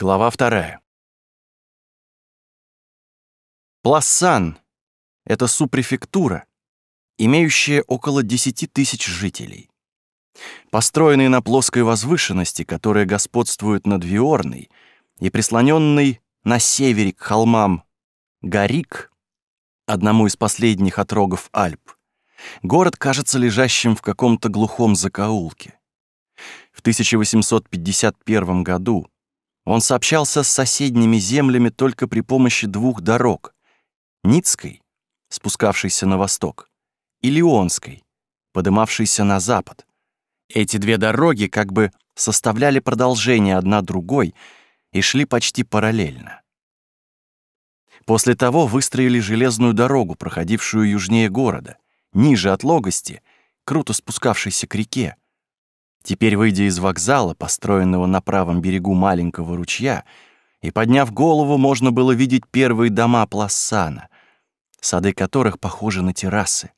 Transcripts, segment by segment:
Глава вторая. Плассан — это супрефектура, имеющая около 10 тысяч жителей. Построенный на плоской возвышенности, которая господствует над Виорной, и прислоненный на севере к холмам Гарик, одному из последних отрогов Альп, город кажется лежащим в каком-то глухом закоулке. В 1851 году он сообщался с соседними землями только при помощи двух дорог — Ницкой, спускавшейся на восток, и Лионской, подымавшейся на запад. Эти две дороги как бы составляли продолжение одна другой и шли почти параллельно. После того выстроили железную дорогу, проходившую южнее города, ниже от Логости, круто спускавшейся к реке, Теперь, выйдя из вокзала, построенного на правом берегу маленького ручья, и подняв голову, можно было видеть первые дома Плассана, сады которых похожи на террасы.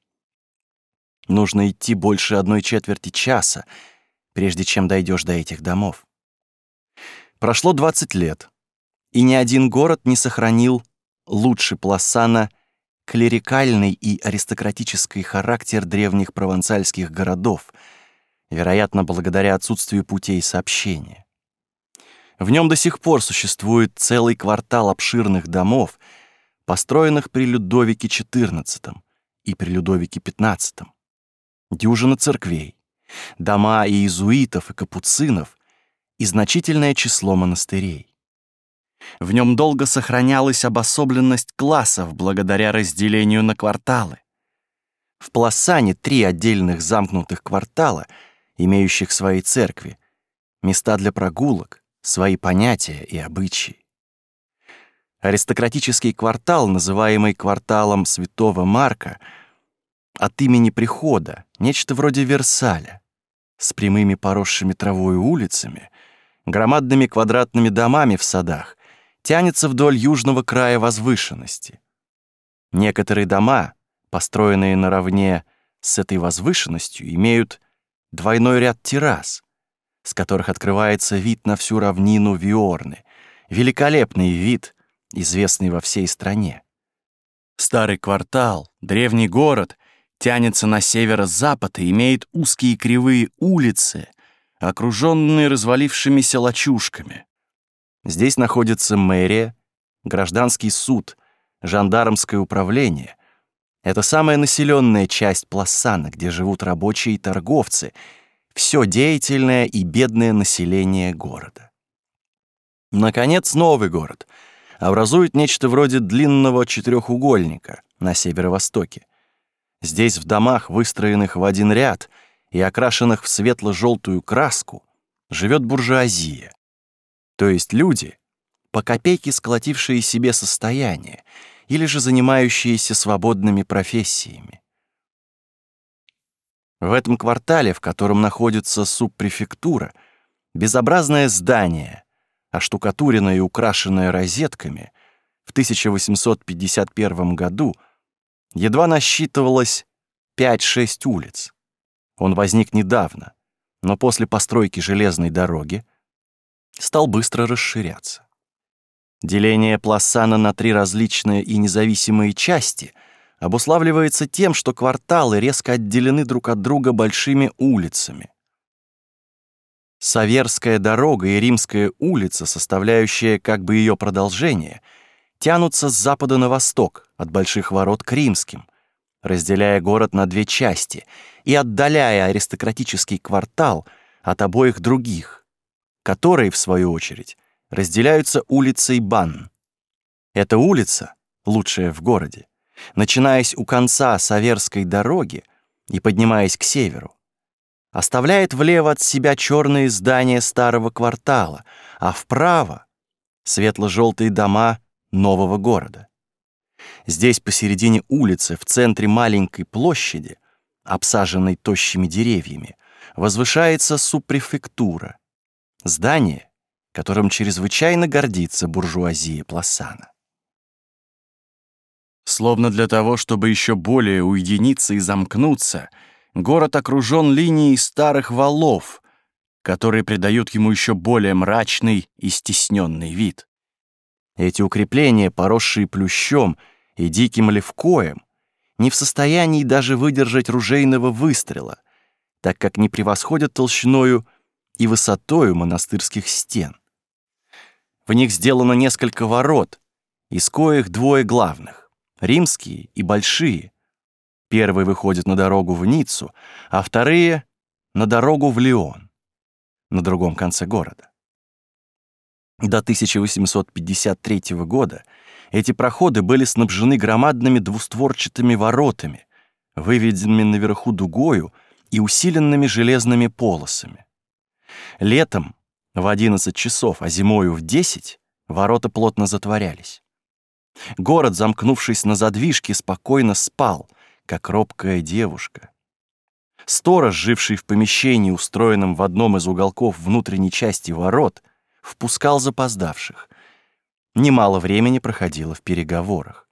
Нужно идти больше одной четверти часа, прежде чем дойдешь до этих домов. Прошло 20 лет, и ни один город не сохранил лучше Плассана клерикальный и аристократический характер древних провансальских городов — вероятно, благодаря отсутствию путей сообщения. В нем до сих пор существует целый квартал обширных домов, построенных при Людовике XIV и при Людовике XV. Дюжина церквей, дома иезуитов и капуцинов и значительное число монастырей. В нем долго сохранялась обособленность классов благодаря разделению на кварталы. В Пласане три отдельных замкнутых квартала — имеющих свои церкви, места для прогулок, свои понятия и обычаи. Аристократический квартал, называемый кварталом Святого Марка, от имени прихода, нечто вроде Версаля, с прямыми поросшими травой улицами, громадными квадратными домами в садах, тянется вдоль южного края возвышенности. Некоторые дома, построенные наравне с этой возвышенностью, имеют двойной ряд террас, с которых открывается вид на всю равнину Виорны, великолепный вид, известный во всей стране. Старый квартал, древний город, тянется на северо-запад и имеет узкие кривые улицы, окруженные развалившимися лачушками. Здесь находится мэрия, гражданский суд, жандармское управление, это самая населенная часть Пласана, где живут рабочие и торговцы, все деятельное и бедное население города. Наконец, новый город образует нечто вроде длинного четырехугольника на северо-востоке. Здесь в домах, выстроенных в один ряд и окрашенных в светло-желтую краску, живет буржуазия, то есть люди, по копейке сколотившие себе состояние — или же занимающиеся свободными профессиями. В этом квартале, в котором находится субпрефектура, безобразное здание, оштукатуренное и украшенное розетками, в 1851 году едва насчитывалось 5-6 улиц. Он возник недавно, но после постройки железной дороги стал быстро расширяться. Деление Пласана на три различные и независимые части обуславливается тем, что кварталы резко отделены друг от друга большими улицами. Саверская дорога и Римская улица, составляющая как бы ее продолжение, тянутся с запада на восток, от Больших ворот к Римским, разделяя город на две части и отдаляя аристократический квартал от обоих других, которые, в свою очередь, разделяются улицей Бан. Эта улица, лучшая в городе, начинаясь у конца Саверской дороги и поднимаясь к северу, оставляет влево от себя черные здания старого квартала, а вправо — светло-желтые дома нового города. Здесь посередине улицы, в центре маленькой площади, обсаженной тощими деревьями, возвышается супрефектура. Здание, которым чрезвычайно гордится буржуазия Пласана. Словно для того, чтобы еще более уединиться и замкнуться, город окружен линией старых валов, которые придают ему еще более мрачный и стесненный вид. Эти укрепления, поросшие плющом и диким левкоем, не в состоянии даже выдержать ружейного выстрела, так как не превосходят толщиною и высотою монастырских стен. В них сделано несколько ворот, из коих двое главных — римские и большие. Первые выходят на дорогу в Ниццу, а вторые — на дорогу в Лион, на другом конце города. До 1853 года эти проходы были снабжены громадными двустворчатыми воротами, выведенными наверху дугою и усиленными железными полосами. Летом в 11 часов, а зимою в 10 ворота плотно затворялись. Город, замкнувшись на задвижке, спокойно спал, как робкая девушка. Сторож, живший в помещении, устроенном в одном из уголков внутренней части ворот, впускал запоздавших. Немало времени проходило в переговорах.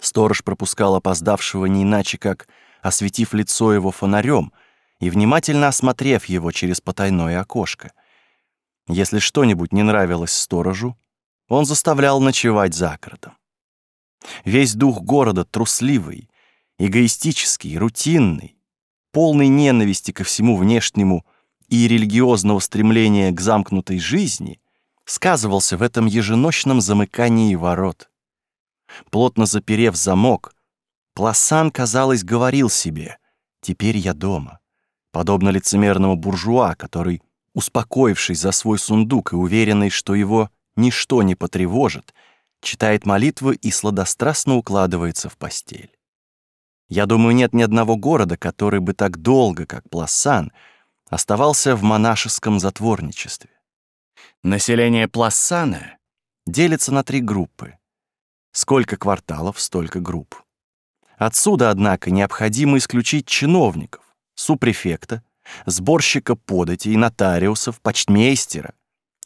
Сторож пропускал опоздавшего не иначе, как осветив лицо его фонарем — и внимательно осмотрев его через потайное окошко. Если что-нибудь не нравилось сторожу, он заставлял ночевать за городом. Весь дух города трусливый, эгоистический, рутинный, полный ненависти ко всему внешнему и религиозного стремления к замкнутой жизни, сказывался в этом еженочном замыкании ворот. Плотно заперев замок, Пласан, казалось, говорил себе «Теперь я дома» подобно лицемерному буржуа, который, успокоившись за свой сундук и уверенный, что его ничто не потревожит, читает молитвы и сладострастно укладывается в постель. Я думаю, нет ни одного города, который бы так долго, как Пласан, оставался в монашеском затворничестве. Население Пласана делится на три группы. Сколько кварталов, столько групп. Отсюда, однако, необходимо исключить чиновников, супрефекта, сборщика податей, нотариусов, почтмейстера,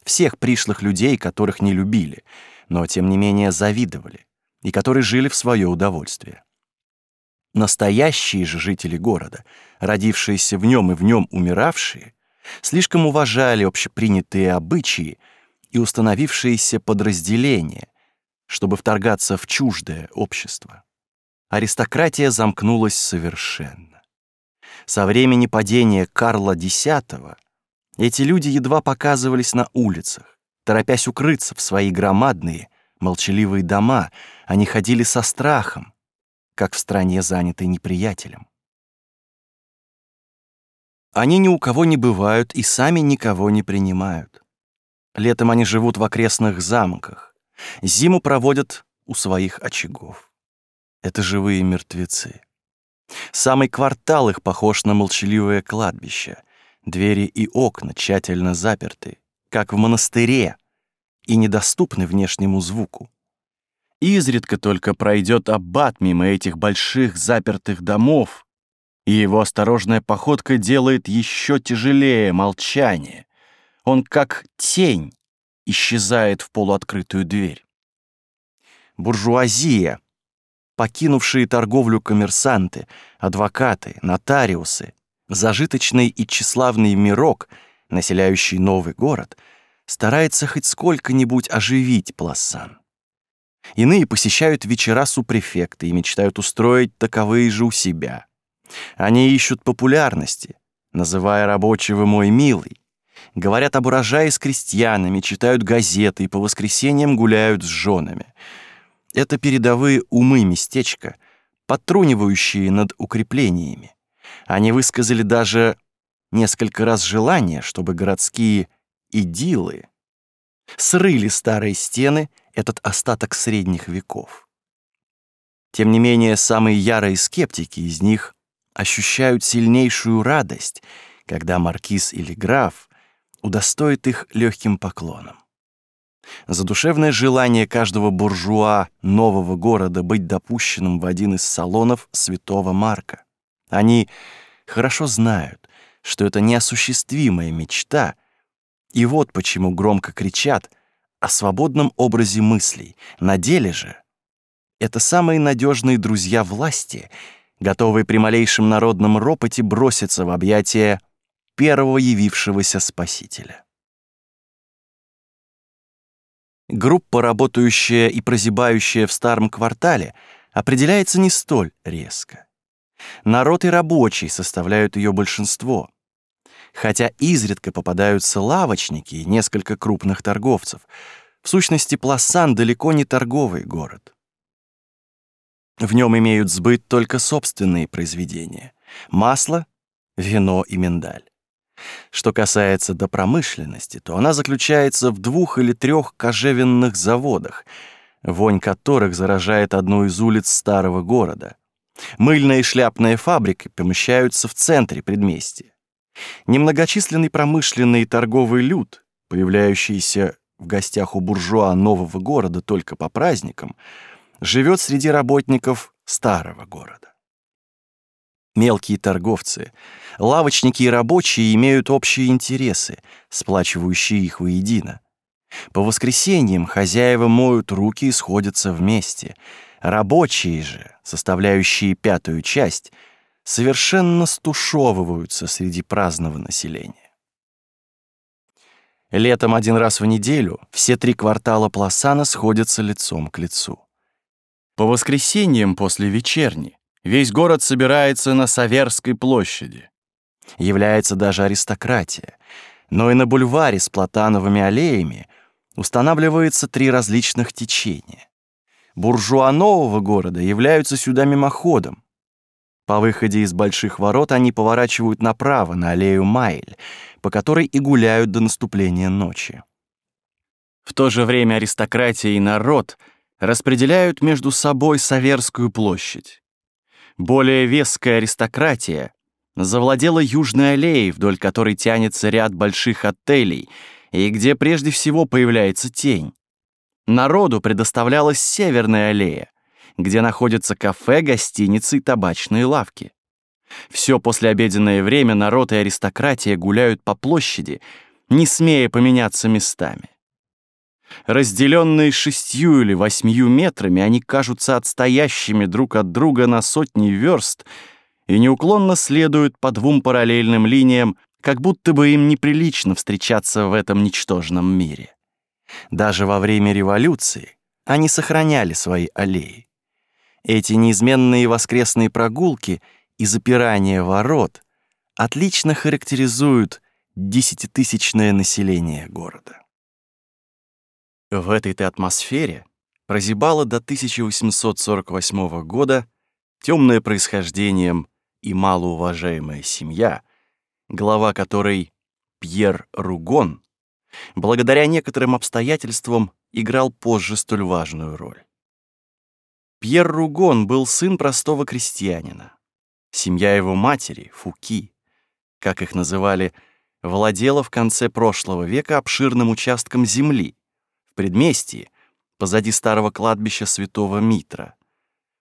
всех пришлых людей, которых не любили, но тем не менее завидовали, и которые жили в свое удовольствие. Настоящие же жители города, родившиеся в нем и в нем умиравшие, слишком уважали общепринятые обычаи и установившиеся подразделения, чтобы вторгаться в чуждое общество. Аристократия замкнулась совершенно. Со времени падения Карла X эти люди едва показывались на улицах, торопясь укрыться в свои громадные, молчаливые дома, они ходили со страхом, как в стране, занятой неприятелем. Они ни у кого не бывают и сами никого не принимают. Летом они живут в окрестных замках, зиму проводят у своих очагов. Это живые мертвецы. Самый квартал их похож на молчаливое кладбище. Двери и окна тщательно заперты, как в монастыре, и недоступны внешнему звуку. Изредка только пройдет аббат мимо этих больших запертых домов, и его осторожная походка делает еще тяжелее молчание. Он как тень исчезает в полуоткрытую дверь. Буржуазия — покинувшие торговлю коммерсанты, адвокаты, нотариусы, зажиточный и тщеславный мирок, населяющий новый город, старается хоть сколько-нибудь оживить Пласан. Иные посещают вечера супрефекта и мечтают устроить таковые же у себя. Они ищут популярности, называя рабочего «мой милый», говорят об урожае с крестьянами, читают газеты и по воскресеньям гуляют с женами — это передовые умы местечка, подтрунивающие над укреплениями. Они высказали даже несколько раз желание, чтобы городские идилы срыли старые стены, этот остаток средних веков. Тем не менее, самые ярые скептики из них ощущают сильнейшую радость, когда маркиз или граф удостоит их легким поклоном. Задушевное желание каждого буржуа нового города быть допущенным в один из салонов святого Марка. Они хорошо знают, что это неосуществимая мечта, и вот почему громко кричат о свободном образе мыслей. На деле же это самые надежные друзья власти, готовые при малейшем народном ропоте броситься в объятия первого явившегося спасителя. Группа, работающая и прозябающая в старом квартале, определяется не столь резко. Народ и рабочий составляют ее большинство. Хотя изредка попадаются лавочники и несколько крупных торговцев, в сущности, Пласан далеко не торговый город. В нем имеют сбыт только собственные произведения — масло, вино и миндаль. Что касается до промышленности, то она заключается в двух или трех кожевенных заводах, вонь которых заражает одну из улиц старого города. Мыльная и шляпная фабрики помещаются в центре предместья. Немногочисленный промышленный и торговый люд, появляющийся в гостях у буржуа нового города только по праздникам, живет среди работников старого города. Мелкие торговцы, лавочники и рабочие имеют общие интересы, сплачивающие их воедино. По воскресеньям хозяева моют руки и сходятся вместе. Рабочие же, составляющие пятую часть, совершенно стушевываются среди праздного населения. Летом один раз в неделю все три квартала Пласана сходятся лицом к лицу. По воскресеньям после вечерни Весь город собирается на Саверской площади. Является даже аристократия. Но и на бульваре с платановыми аллеями устанавливается три различных течения. Буржуа нового города являются сюда мимоходом. По выходе из больших ворот они поворачивают направо на аллею Майль, по которой и гуляют до наступления ночи. В то же время аристократия и народ распределяют между собой Саверскую площадь. Более веская аристократия завладела Южной аллеей, вдоль которой тянется ряд больших отелей, и где прежде всего появляется тень. Народу предоставлялась Северная аллея, где находятся кафе, гостиницы и табачные лавки. Все послеобеденное время народ и аристократия гуляют по площади, не смея поменяться местами. Разделенные шестью или восьмью метрами, они кажутся отстоящими друг от друга на сотни верст и неуклонно следуют по двум параллельным линиям, как будто бы им неприлично встречаться в этом ничтожном мире. Даже во время революции они сохраняли свои аллеи. Эти неизменные воскресные прогулки и запирание ворот отлично характеризуют десятитысячное население города. В этой-то атмосфере прозябала до 1848 года темное происхождением и малоуважаемая семья, глава которой Пьер Ругон, благодаря некоторым обстоятельствам играл позже столь важную роль. Пьер Ругон был сын простого крестьянина. Семья его матери, Фуки, как их называли, владела в конце прошлого века обширным участком земли, предместье, позади старого кладбища святого Митра.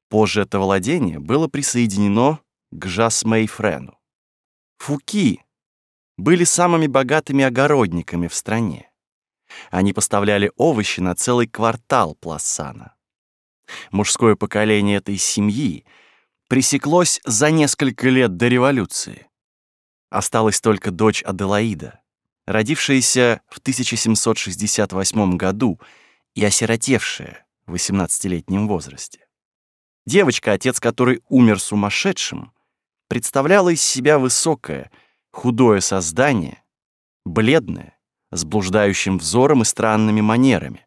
Позже это владение было присоединено к Жасмейфрену. Фуки были самыми богатыми огородниками в стране. Они поставляли овощи на целый квартал Плассана. Мужское поколение этой семьи пресеклось за несколько лет до революции. Осталась только дочь Аделаида, родившаяся в 1768 году и осиротевшая в 18-летнем возрасте. Девочка, отец которой умер сумасшедшим, представляла из себя высокое, худое создание, бледное, с блуждающим взором и странными манерами,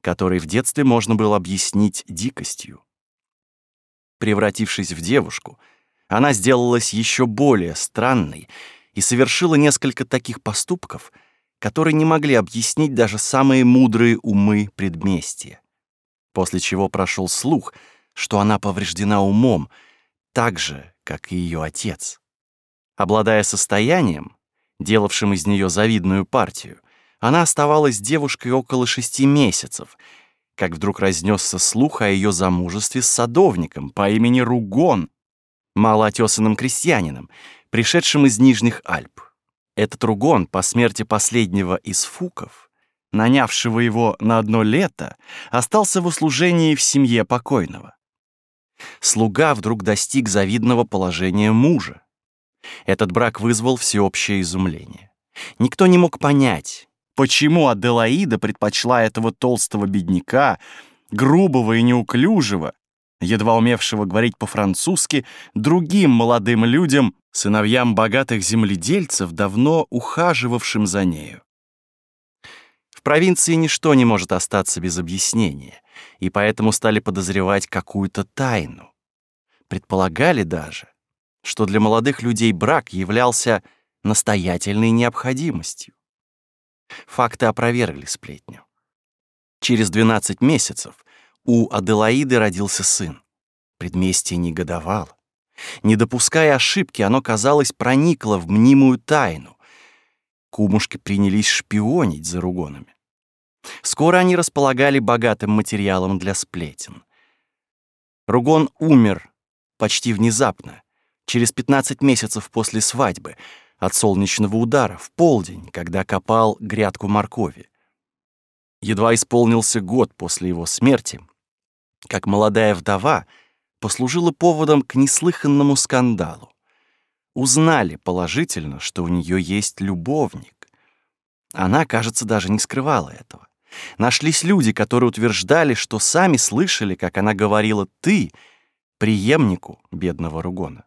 которые в детстве можно было объяснить дикостью. Превратившись в девушку, она сделалась еще более странной и совершила несколько таких поступков, которые не могли объяснить даже самые мудрые умы предместья. После чего прошел слух, что она повреждена умом, так же, как и ее отец. Обладая состоянием, делавшим из нее завидную партию, она оставалась девушкой около шести месяцев, как вдруг разнесся слух о ее замужестве с садовником по имени Ругон, малоотесанным крестьянином, пришедшим из Нижних Альп. Этот Ругон по смерти последнего из фуков, нанявшего его на одно лето, остался в услужении в семье покойного. Слуга вдруг достиг завидного положения мужа. Этот брак вызвал всеобщее изумление. Никто не мог понять, почему Аделаида предпочла этого толстого бедняка, грубого и неуклюжего, едва умевшего говорить по-французски, другим молодым людям, сыновьям богатых земледельцев, давно ухаживавшим за нею. В провинции ничто не может остаться без объяснения, и поэтому стали подозревать какую-то тайну. Предполагали даже, что для молодых людей брак являлся настоятельной необходимостью. Факты опровергли сплетню. Через 12 месяцев у Аделаиды родился сын. Предместье негодовало. Не допуская ошибки, оно, казалось, проникло в мнимую тайну. Кумушки принялись шпионить за ругонами. Скоро они располагали богатым материалом для сплетен. Ругон умер почти внезапно, через 15 месяцев после свадьбы, от солнечного удара, в полдень, когда копал грядку моркови. Едва исполнился год после его смерти, как молодая вдова послужила поводом к неслыханному скандалу. Узнали положительно, что у нее есть любовник. Она, кажется, даже не скрывала этого. Нашлись люди, которые утверждали, что сами слышали, как она говорила «ты» преемнику бедного Ругона.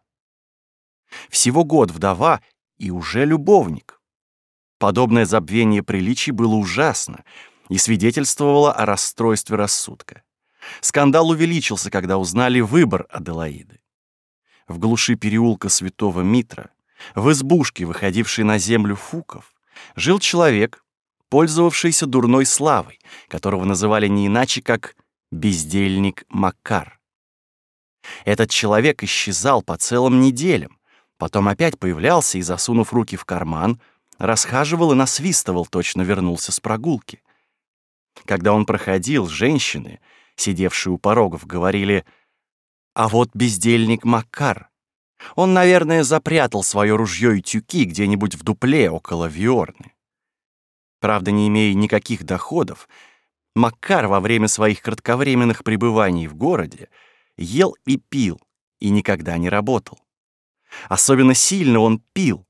Всего год вдова и уже любовник. Подобное забвение приличий было ужасно и свидетельствовало о расстройстве рассудка. Скандал увеличился, когда узнали выбор Аделаиды. В глуши переулка Святого Митра, в избушке, выходившей на землю Фуков, жил человек, пользовавшийся дурной славой, которого называли не иначе, как «бездельник Макар». Этот человек исчезал по целым неделям, потом опять появлялся и, засунув руки в карман, расхаживал и насвистывал, точно вернулся с прогулки. Когда он проходил, женщины, сидевшие у порогов, говорили «А вот бездельник Макар. Он, наверное, запрятал свое ружье и тюки где-нибудь в дупле около Виорны». Правда, не имея никаких доходов, Макар во время своих кратковременных пребываний в городе ел и пил и никогда не работал. Особенно сильно он пил,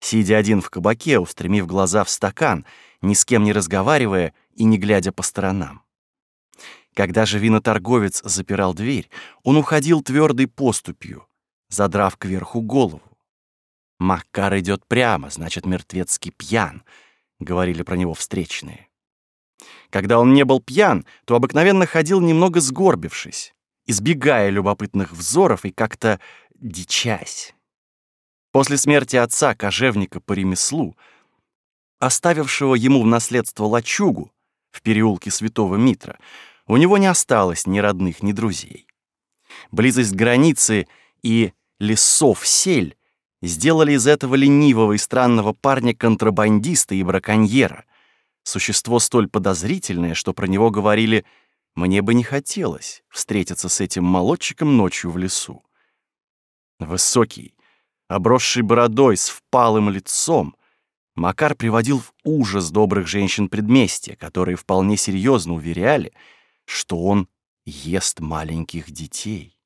сидя один в кабаке, устремив глаза в стакан, ни с кем не разговаривая и не глядя по сторонам. Когда же виноторговец запирал дверь, он уходил твердой поступью, задрав кверху голову. «Маккар идет прямо, значит, мертвецкий пьян», — говорили про него встречные. Когда он не был пьян, то обыкновенно ходил немного сгорбившись, избегая любопытных взоров и как-то дичась. После смерти отца, кожевника по ремеслу, оставившего ему в наследство лачугу в переулке Святого Митра, у него не осталось ни родных, ни друзей. Близость границы и лесов сель сделали из этого ленивого и странного парня контрабандиста и браконьера, существо столь подозрительное, что про него говорили «мне бы не хотелось встретиться с этим молодчиком ночью в лесу». Высокий, обросший бородой с впалым лицом, Макар приводил в ужас добрых женщин предместья, которые вполне серьезно уверяли — что он ест маленьких детей.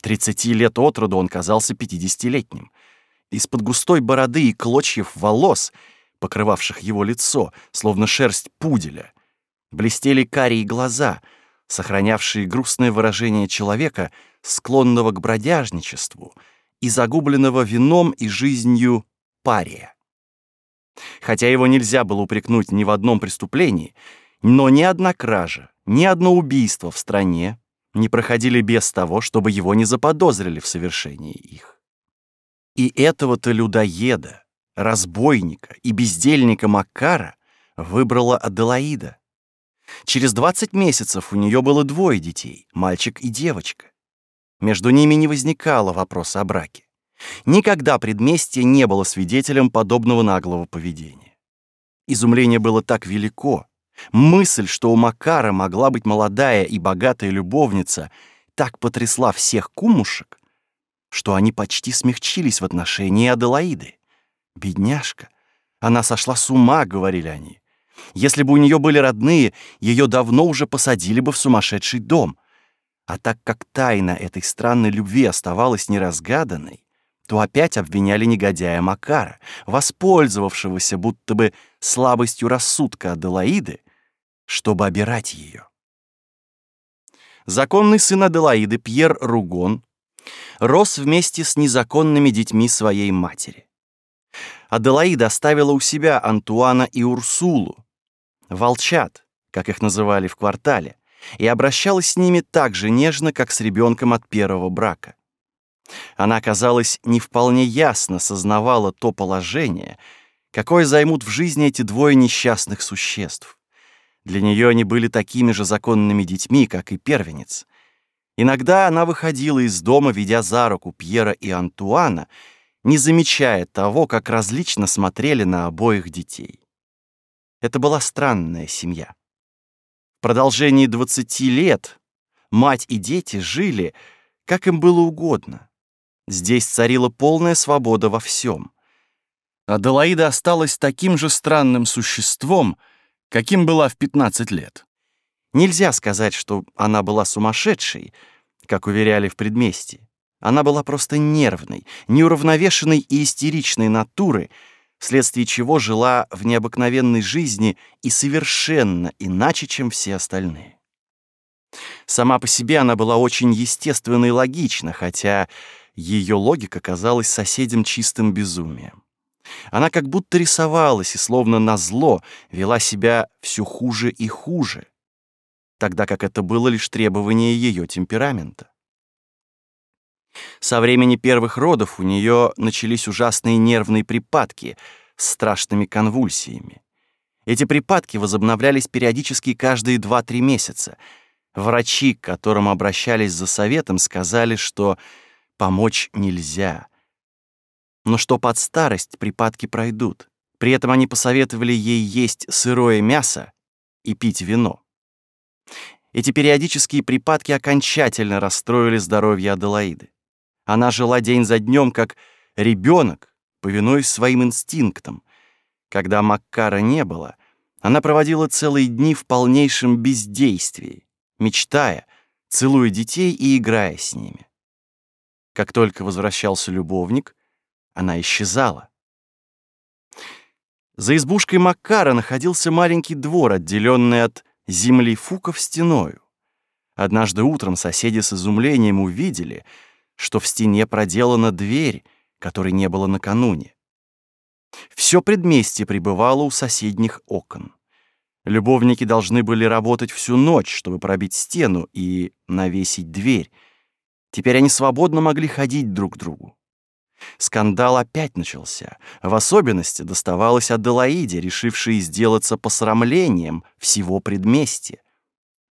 Тридцати лет от роду он казался пятидесятилетним. Из-под густой бороды и клочьев волос, покрывавших его лицо, словно шерсть пуделя, блестели карие глаза, сохранявшие грустное выражение человека, склонного к бродяжничеству и загубленного вином и жизнью пария. Хотя его нельзя было упрекнуть ни в одном преступлении, но ни одна кража, ни одно убийство в стране не проходили без того, чтобы его не заподозрили в совершении их. И этого-то людоеда, разбойника и бездельника Макара выбрала Аделаида. Через 20 месяцев у нее было двое детей, мальчик и девочка. Между ними не возникало вопроса о браке. Никогда предместье не было свидетелем подобного наглого поведения. Изумление было так велико, Мысль, что у Макара могла быть молодая и богатая любовница, так потрясла всех кумушек, что они почти смягчились в отношении Аделаиды. «Бедняжка! Она сошла с ума», — говорили они. «Если бы у нее были родные, ее давно уже посадили бы в сумасшедший дом». А так как тайна этой странной любви оставалась неразгаданной, то опять обвиняли негодяя Макара, воспользовавшегося будто бы слабостью рассудка Аделаиды, чтобы обирать ее. Законный сын Аделаиды Пьер Ругон рос вместе с незаконными детьми своей матери. Аделаида оставила у себя Антуана и Урсулу, волчат, как их называли в квартале, и обращалась с ними так же нежно, как с ребенком от первого брака. Она, казалось, не вполне ясно сознавала то положение, какое займут в жизни эти двое несчастных существ. Для нее они были такими же законными детьми, как и первенец. Иногда она выходила из дома, ведя за руку Пьера и Антуана, не замечая того, как различно смотрели на обоих детей. Это была странная семья. В продолжении 20 лет мать и дети жили, как им было угодно. Здесь царила полная свобода во всем. Аделаида осталась таким же странным существом, каким была в 15 лет. Нельзя сказать, что она была сумасшедшей, как уверяли в предместье. Она была просто нервной, неуравновешенной и истеричной натуры, вследствие чего жила в необыкновенной жизни и совершенно иначе, чем все остальные. Сама по себе она была очень естественна и логична, хотя ее логика казалась соседям чистым безумием. Она как будто рисовалась и словно назло вела себя все хуже и хуже, тогда как это было лишь требование ее темперамента. Со времени первых родов у нее начались ужасные нервные припадки с страшными конвульсиями. Эти припадки возобновлялись периодически каждые 2-3 месяца. Врачи, к которым обращались за советом, сказали, что помочь нельзя. Но что под старость припадки пройдут. При этом они посоветовали ей есть сырое мясо и пить вино. Эти периодические припадки окончательно расстроили здоровье Аделаиды. Она жила день за днем, как ребенок, повинуясь своим инстинктам. Когда Маккара не было, она проводила целые дни в полнейшем бездействии, мечтая, целуя детей и играя с ними. Как только возвращался любовник, она исчезала. За избушкой Маккара находился маленький двор, отделенный от земли фуков стеною. Однажды утром соседи с изумлением увидели, что в стене проделана дверь, которой не было накануне. Все предместье пребывало у соседних окон. Любовники должны были работать всю ночь, чтобы пробить стену и навесить дверь, Теперь они свободно могли ходить друг к другу. Скандал опять начался. В особенности доставалось Аделаиде, решившей сделаться посрамлением всего предместья.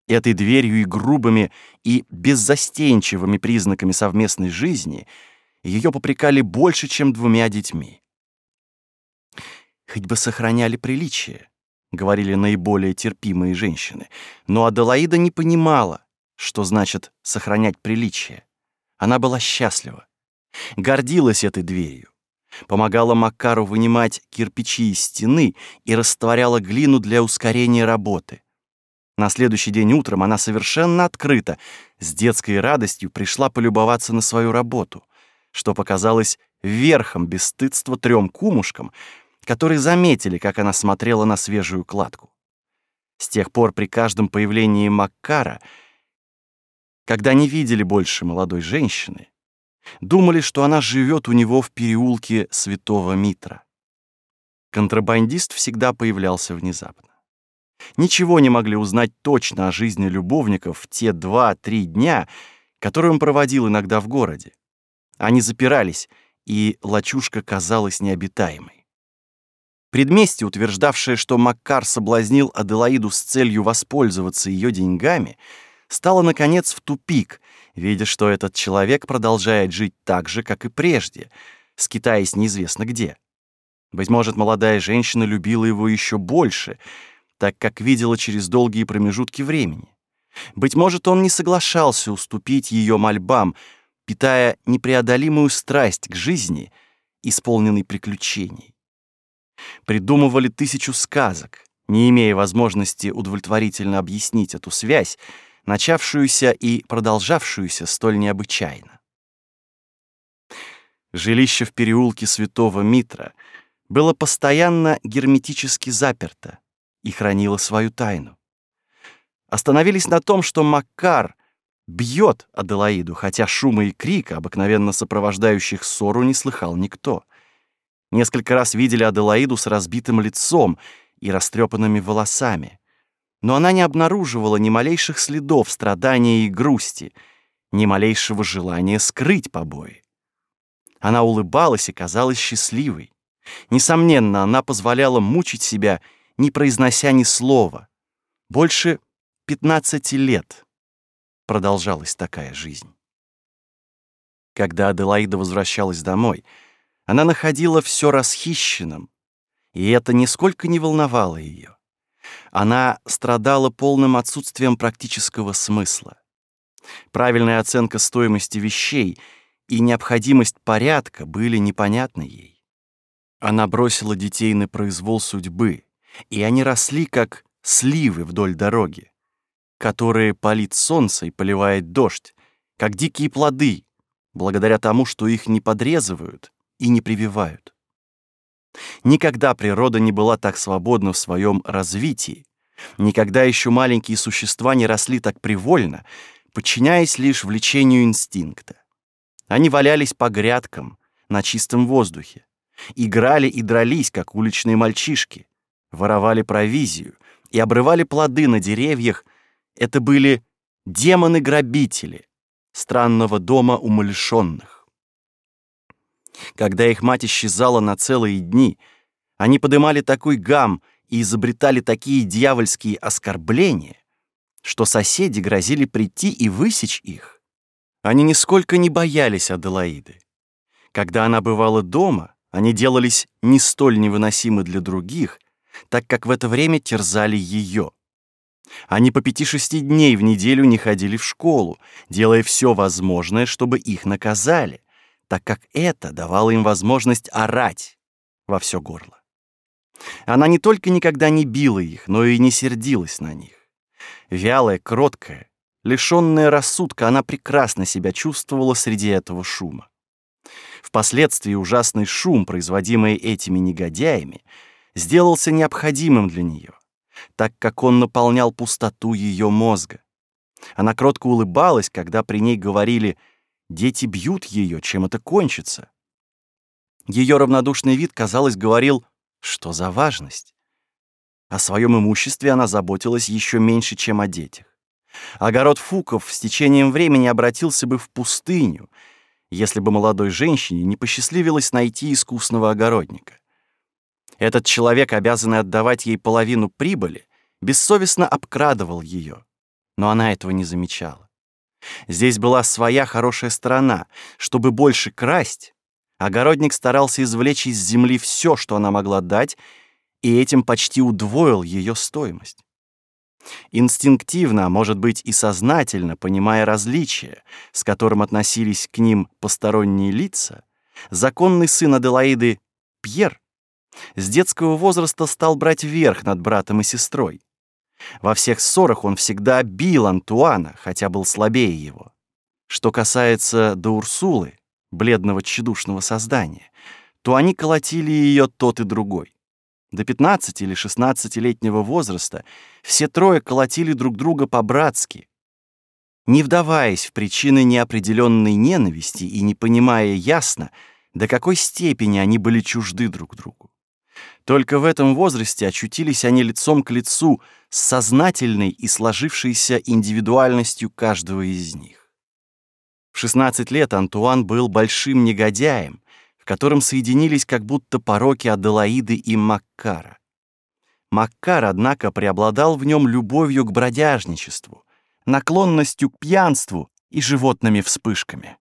Этой дверью и грубыми, и беззастенчивыми признаками совместной жизни ее попрекали больше, чем двумя детьми. «Хоть бы сохраняли приличие», — говорили наиболее терпимые женщины, но Аделаида не понимала, что значит «сохранять приличие». Она была счастлива, гордилась этой дверью, помогала Макару вынимать кирпичи из стены и растворяла глину для ускорения работы. На следующий день утром она совершенно открыто, с детской радостью пришла полюбоваться на свою работу, что показалось верхом бесстыдства трем кумушкам, которые заметили, как она смотрела на свежую кладку. С тех пор при каждом появлении Маккара — когда не видели больше молодой женщины, думали, что она живет у него в переулке Святого Митра. Контрабандист всегда появлялся внезапно. Ничего не могли узнать точно о жизни любовников в те два-три дня, которые он проводил иногда в городе. Они запирались, и лачушка казалась необитаемой. Предместье, утверждавшее, что Маккар соблазнил Аделаиду с целью воспользоваться ее деньгами, стала, наконец, в тупик, видя, что этот человек продолжает жить так же, как и прежде, скитаясь неизвестно где. Быть может, молодая женщина любила его еще больше, так как видела через долгие промежутки времени. Быть может, он не соглашался уступить ее мольбам, питая непреодолимую страсть к жизни, исполненной приключений. Придумывали тысячу сказок, не имея возможности удовлетворительно объяснить эту связь, начавшуюся и продолжавшуюся столь необычайно. Жилище в переулке Святого Митра было постоянно герметически заперто и хранило свою тайну. Остановились на том, что Маккар бьет Аделаиду, хотя шума и крика, обыкновенно сопровождающих ссору, не слыхал никто. Несколько раз видели Аделаиду с разбитым лицом и растрепанными волосами. Но она не обнаруживала ни малейших следов страдания и грусти, ни малейшего желания скрыть побои. Она улыбалась и казалась счастливой. Несомненно, она позволяла мучить себя, не произнося ни слова. Больше 15 лет продолжалась такая жизнь. Когда Аделаида возвращалась домой, она находила все расхищенным, и это нисколько не волновало ее. Она страдала полным отсутствием практического смысла. Правильная оценка стоимости вещей и необходимость порядка были непонятны ей. Она бросила детей на произвол судьбы, и они росли как сливы вдоль дороги которые палит солнце и поливает дождь, как дикие плоды, благодаря тому, что их не подрезывают и не прививают. Никогда природа не была так свободна в своем развитии, никогда еще маленькие существа не росли так привольно, подчиняясь лишь влечению инстинкта. Они валялись по грядкам, на чистом воздухе, играли и дрались, как уличные мальчишки, воровали провизию и обрывали плоды на деревьях, это были демоны-грабители странного дома умалишенных. Когда их мать исчезала на целые дни, они подымали такой гам и изобретали такие дьявольские оскорбления, что соседи грозили прийти и высечь их. Они нисколько не боялись Аделаиды. Когда она бывала дома, они делались не столь невыносимы для других, так как в это время терзали ее. Они по пяти-шести дней в неделю не ходили в школу, делая все возможное, чтобы их наказали, так как это давало им возможность орать во все горло. Она не только никогда не била их, но и не сердилась на них. Вялая, кроткая, лишенная рассудка, она прекрасно себя чувствовала среди этого шума. Впоследствии ужасный шум, производимый этими негодяями, сделался необходимым для нее так как он наполнял пустоту ее мозга. Она кротко улыбалась, когда при ней говорили «дети бьют ее, чем это кончится». Ее равнодушный вид, казалось, говорил «что за важность?». О своем имуществе она заботилась еще меньше, чем о детях. Огород Фуков с течением времени обратился бы в пустыню, если бы молодой женщине не посчастливилось найти искусного огородника. Этот человек, обязанный отдавать ей половину прибыли, бессовестно обкрадывал ее. Но она этого не замечала. Здесь была своя хорошая сторона. Чтобы больше красть, огородник старался извлечь из земли все, что она могла дать, и этим почти удвоил ее стоимость. Инстинктивно, а может быть и сознательно, понимая различия, с которым относились к ним посторонние лица, законный сын Аделаиды Пьер с детского возраста стал брать верх над братом и сестрой. Во всех ссорах он всегда бил Антуана, хотя был слабее его. Что касается до Урсулы, бледного тщедушного создания, то они колотили ее тот и другой. До 15 или 16-летнего возраста все трое колотили друг друга по-братски, не вдаваясь в причины неопределенной ненависти и не понимая ясно, до какой степени они были чужды друг другу. Только в этом возрасте очутились они лицом к лицу с сознательной и сложившейся индивидуальностью каждого из них. В 16 лет Антуан был большим негодяем, в котором соединились как будто пороки Аделаиды и Маккара. Маккар, однако, преобладал в нем любовью к бродяжничеству, наклонностью к пьянству и животными вспышками.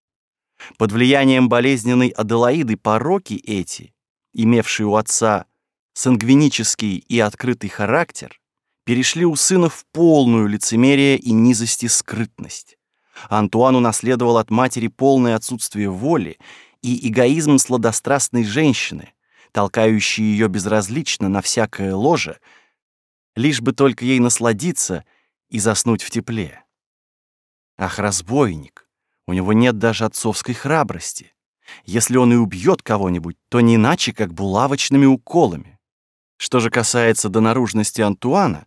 Под влиянием болезненной Аделаиды пороки эти, имевшие у отца сангвинический и открытый характер перешли у сына в полную лицемерие и низость и скрытность. Антуан унаследовал от матери полное отсутствие воли и эгоизм сладострастной женщины, толкающей ее безразлично на всякое ложе, лишь бы только ей насладиться и заснуть в тепле. Ах, разбойник! У него нет даже отцовской храбрости. Если он и убьет кого-нибудь, то не иначе, как булавочными уколами. Что же касается до наружности Антуана,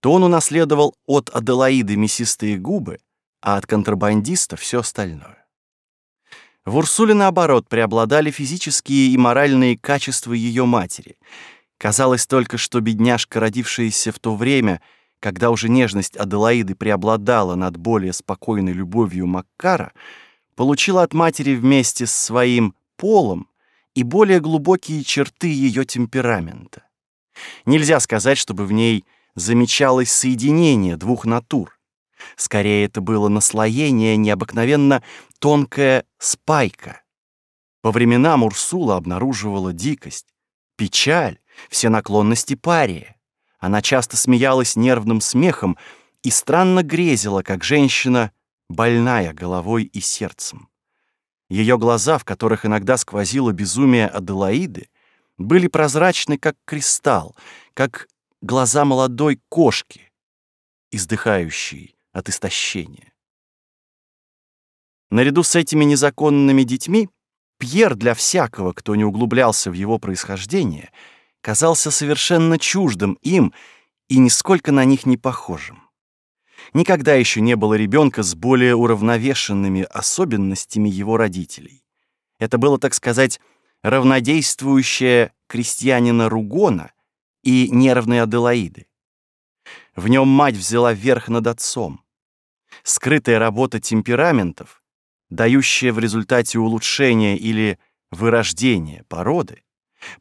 то он унаследовал от Аделаиды мясистые губы, а от контрабандиста все остальное. В Урсуле, наоборот, преобладали физические и моральные качества ее матери. Казалось только, что бедняжка, родившаяся в то время, когда уже нежность Аделаиды преобладала над более спокойной любовью Маккара, получила от матери вместе с своим полом и более глубокие черты ее темперамента. Нельзя сказать, чтобы в ней замечалось соединение двух натур. Скорее, это было наслоение, необыкновенно тонкая спайка. По временам Урсула обнаруживала дикость, печаль, все наклонности пария. Она часто смеялась нервным смехом и странно грезила, как женщина, больная головой и сердцем. Ее глаза, в которых иногда сквозило безумие Аделаиды, были прозрачны, как кристалл, как глаза молодой кошки, издыхающей от истощения. Наряду с этими незаконными детьми Пьер для всякого, кто не углублялся в его происхождение, казался совершенно чуждым им и нисколько на них не похожим. Никогда еще не было ребенка с более уравновешенными особенностями его родителей. Это было, так сказать, равнодействующее крестьянина Ругона и нервной Аделаиды. В нем мать взяла верх над отцом. Скрытая работа темпераментов, дающая в результате улучшения или вырождения породы,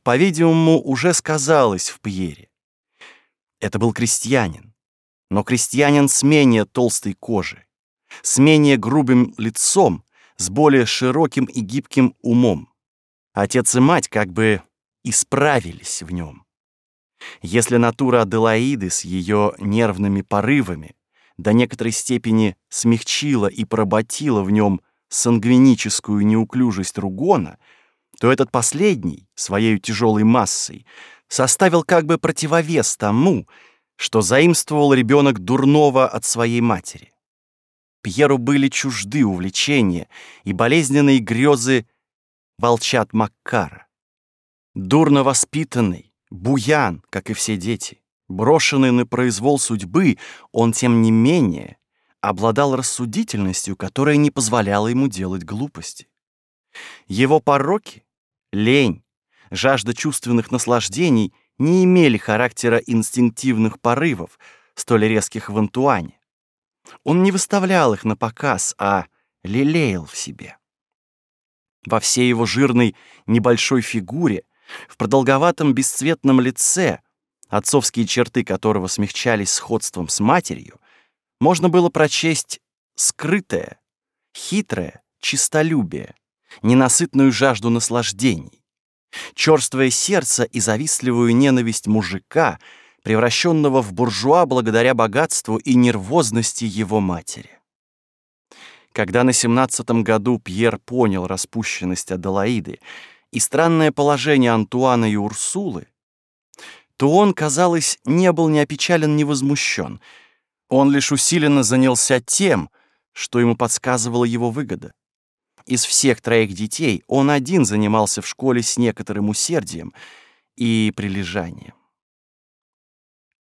по-видимому, уже сказалась в Пьере. Это был крестьянин, но крестьянин с менее толстой кожей, с менее грубым лицом, с более широким и гибким умом. Отец и мать как бы исправились в нем. Если натура Аделаиды с ее нервными порывами до некоторой степени смягчила и поработила в нем сангвиническую неуклюжесть Ругона, то этот последний, своей тяжелой массой, составил как бы противовес тому, что заимствовал ребенок дурного от своей матери. Пьеру были чужды увлечения и болезненные грезы волчат Маккара. Дурно воспитанный, буян, как и все дети, брошенный на произвол судьбы, он, тем не менее, обладал рассудительностью, которая не позволяла ему делать глупости. Его пороки — лень, жажда чувственных наслаждений — не имели характера инстинктивных порывов, столь резких в Антуане. Он не выставлял их на показ, а лелеял в себе. Во всей его жирной небольшой фигуре, в продолговатом бесцветном лице, отцовские черты которого смягчались сходством с матерью, можно было прочесть скрытое, хитрое чистолюбие, ненасытную жажду наслаждений, черствое сердце и завистливую ненависть мужика, превращенного в буржуа благодаря богатству и нервозности его матери. Когда на семнадцатом году Пьер понял распущенность Аделаиды и странное положение Антуана и Урсулы, то он, казалось, не был ни опечален, ни возмущен. Он лишь усиленно занялся тем, что ему подсказывала его выгода. Из всех троих детей он один занимался в школе с некоторым усердием и прилежанием.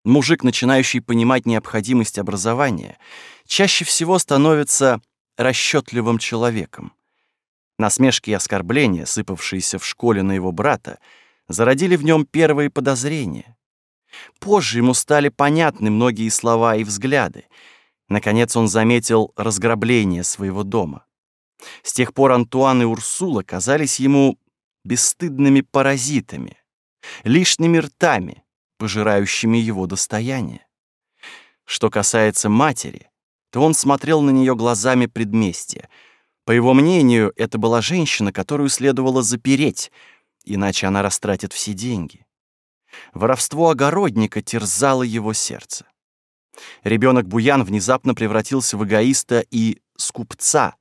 Мужик, начинающий понимать необходимость образования, чаще всего становится расчетливым человеком. Насмешки и оскорбления, сыпавшиеся в школе на его брата, зародили в нем первые подозрения. Позже ему стали понятны многие слова и взгляды. Наконец он заметил разграбление своего дома. С тех пор Антуан и Урсула казались ему бесстыдными паразитами, лишними ртами, пожирающими его достояние. Что касается матери, то он смотрел на нее глазами предместья. По его мнению, это была женщина, которую следовало запереть, иначе она растратит все деньги. Воровство огородника терзало его сердце. Ребенок Буян внезапно превратился в эгоиста и скупца,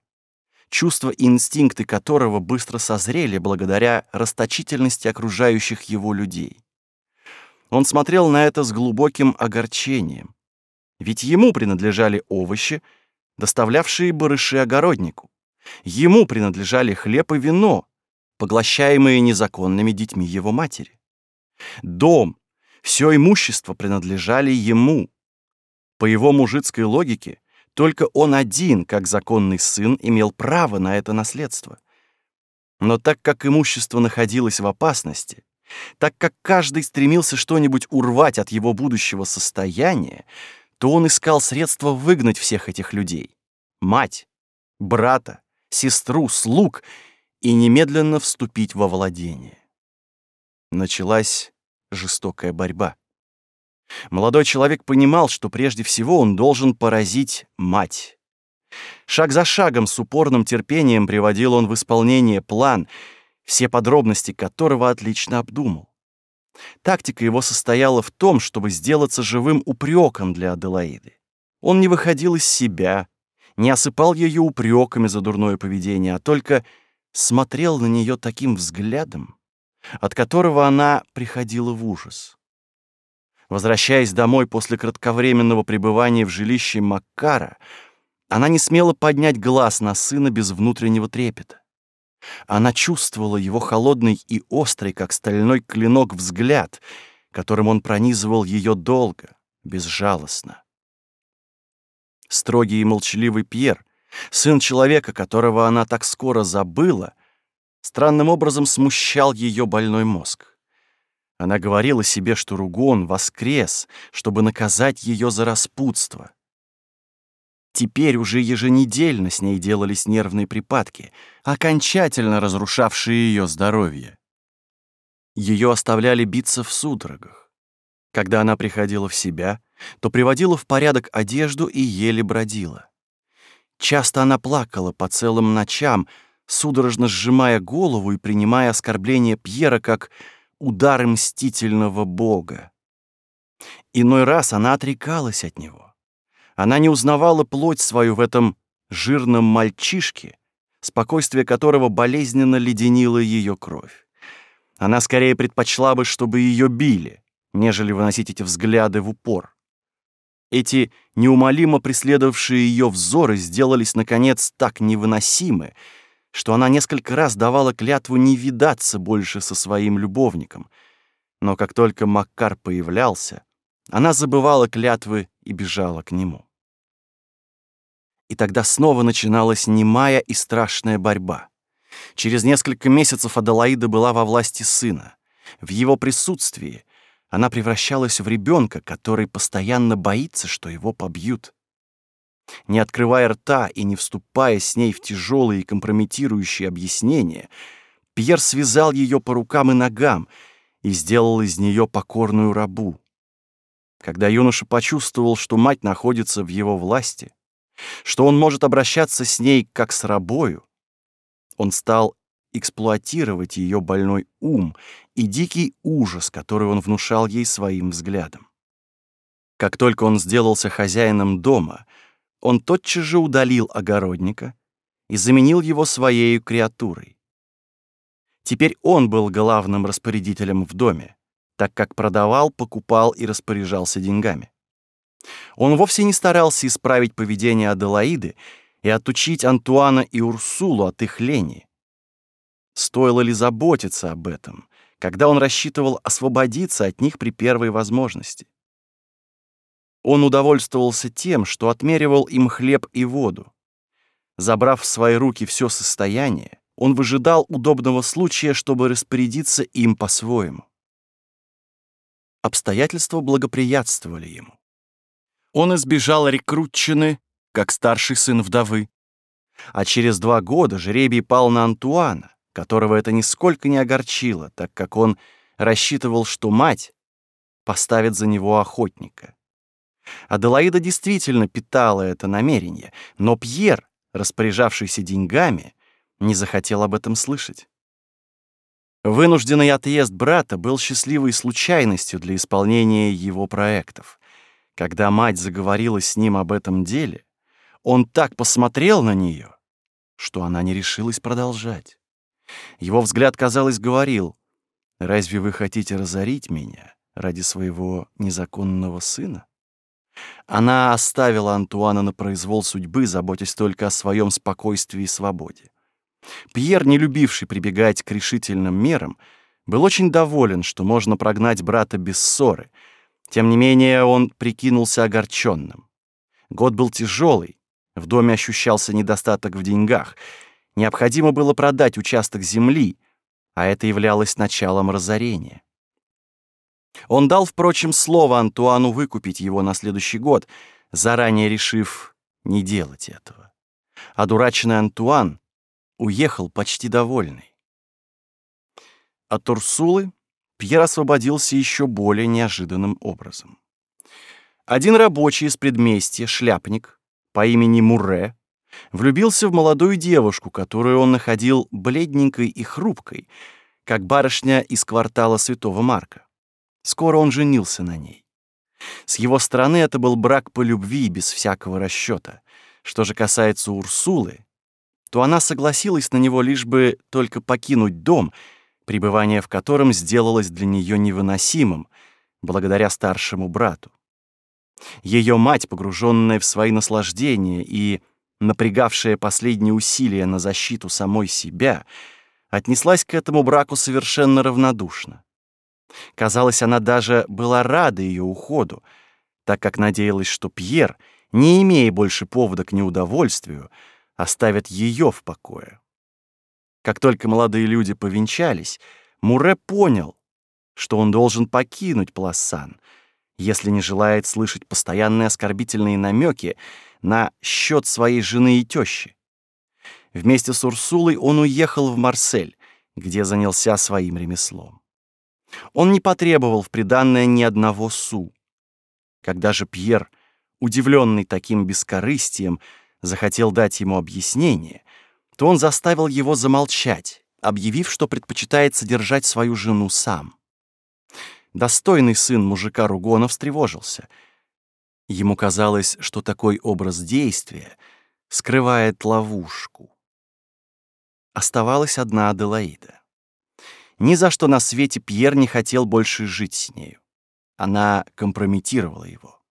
чувства и инстинкты которого быстро созрели благодаря расточительности окружающих его людей. Он смотрел на это с глубоким огорчением. Ведь ему принадлежали овощи, доставлявшие барыши огороднику, Ему принадлежали хлеб и вино, поглощаемые незаконными детьми его матери. Дом, все имущество принадлежали ему. По его мужицкой логике, только он один, как законный сын, имел право на это наследство. Но так как имущество находилось в опасности, так как каждый стремился что-нибудь урвать от его будущего состояния, то он искал средства выгнать всех этих людей. Мать, брата, сестру, слуг и немедленно вступить во владение. Началась жестокая борьба. Молодой человек понимал, что прежде всего он должен поразить мать. Шаг за шагом с упорным терпением приводил он в исполнение план, все подробности которого отлично обдумал. Тактика его состояла в том, чтобы сделаться живым упреком для Аделаиды. Он не выходил из себя, не осыпал ее упреками за дурное поведение, а только смотрел на нее таким взглядом, от которого она приходила в ужас. Возвращаясь домой после кратковременного пребывания в жилище Маккара, она не смела поднять глаз на сына без внутреннего трепета. Она чувствовала его холодный и острый, как стальной клинок, взгляд, которым он пронизывал ее долго, безжалостно. Строгий и молчаливый Пьер, сын человека, которого она так скоро забыла, странным образом смущал ее больной мозг. Она говорила себе, что Ругон воскрес, чтобы наказать ее за распутство. Теперь уже еженедельно с ней делались нервные припадки, окончательно разрушавшие ее здоровье. Ее оставляли биться в судорогах. Когда она приходила в себя, то приводила в порядок одежду и еле бродила. Часто она плакала по целым ночам, судорожно сжимая голову и принимая оскорбление Пьера как удары мстительного бога. Иной раз она отрекалась от него. Она не узнавала плоть свою в этом жирном мальчишке, спокойствие которого болезненно леденило ее кровь. Она скорее предпочла бы, чтобы ее били, нежели выносить эти взгляды в упор. Эти неумолимо преследовавшие ее взоры сделались, наконец, так невыносимы, что она несколько раз давала клятву не видаться больше со своим любовником. Но как только Маккар появлялся, она забывала клятвы и бежала к нему. И тогда снова начиналась немая и страшная борьба. Через несколько месяцев Аделаида была во власти сына. В его присутствии она превращалась в ребенка, который постоянно боится, что его побьют. Не открывая рта и не вступая с ней в тяжелые и компрометирующие объяснения, Пьер связал ее по рукам и ногам и сделал из нее покорную рабу. Когда юноша почувствовал, что мать находится в его власти, что он может обращаться с ней как с рабою, он стал эксплуатировать ее больной ум и дикий ужас, который он внушал ей своим взглядом. Как только он сделался хозяином дома — он тотчас же удалил огородника и заменил его своей креатурой. Теперь он был главным распорядителем в доме, так как продавал, покупал и распоряжался деньгами. Он вовсе не старался исправить поведение Аделаиды и отучить Антуана и Урсулу от их лени. Стоило ли заботиться об этом, когда он рассчитывал освободиться от них при первой возможности? Он удовольствовался тем, что отмеривал им хлеб и воду. Забрав в свои руки все состояние, он выжидал удобного случая, чтобы распорядиться им по-своему. Обстоятельства благоприятствовали ему. Он избежал рекрутчины, как старший сын вдовы. А через два года жребий пал на Антуана, которого это нисколько не огорчило, так как он рассчитывал, что мать поставит за него охотника. Аделаида действительно питала это намерение, но Пьер, распоряжавшийся деньгами, не захотел об этом слышать. Вынужденный отъезд брата был счастливой случайностью для исполнения его проектов. Когда мать заговорила с ним об этом деле, он так посмотрел на нее, что она не решилась продолжать. Его взгляд, казалось, говорил, «Разве вы хотите разорить меня ради своего незаконного сына?» Она оставила Антуана на произвол судьбы, заботясь только о своем спокойствии и свободе. Пьер, не любивший прибегать к решительным мерам, был очень доволен, что можно прогнать брата без ссоры. Тем не менее, он прикинулся огорченным. Год был тяжелый, в доме ощущался недостаток в деньгах. Необходимо было продать участок земли, а это являлось началом разорения. Он дал, впрочем, слово Антуану выкупить его на следующий год, заранее решив не делать этого. Дурачный Антуан уехал почти довольный. От Урсулы Пьер освободился еще более неожиданным образом. Один рабочий из предместья, шляпник, по имени Муре, влюбился в молодую девушку, которую он находил бледненькой и хрупкой, как барышня из квартала Святого Марка. Скоро он женился на ней. С его стороны это был брак по любви без всякого расчета. Что же касается Урсулы, то она согласилась на него лишь бы только покинуть дом, пребывание в котором сделалось для нее невыносимым, благодаря старшему брату. Ее мать, погруженная в свои наслаждения и напрягавшая последние усилия на защиту самой себя, отнеслась к этому браку совершенно равнодушно. Казалось, она даже была рада ее уходу, так как надеялась, что Пьер, не имея больше повода к неудовольствию, оставит ее в покое. Как только молодые люди повенчались, Муре понял, что он должен покинуть Пласан, если не желает слышать постоянные оскорбительные намеки на счет своей жены и тещи. Вместе с Урсулой он уехал в Марсель, где занялся своим ремеслом. Он не потребовал в приданное ни одного су. Когда же Пьер, удивленный таким бескорыстием, захотел дать ему объяснение, то он заставил его замолчать, объявив, что предпочитает содержать свою жену сам. Достойный сын мужика Ругона встревожился. Ему казалось, что такой образ действия скрывает ловушку. Оставалась одна Аделаида. Ни за что на свете Пьер не хотел больше жить с нею. Она компрометировала его.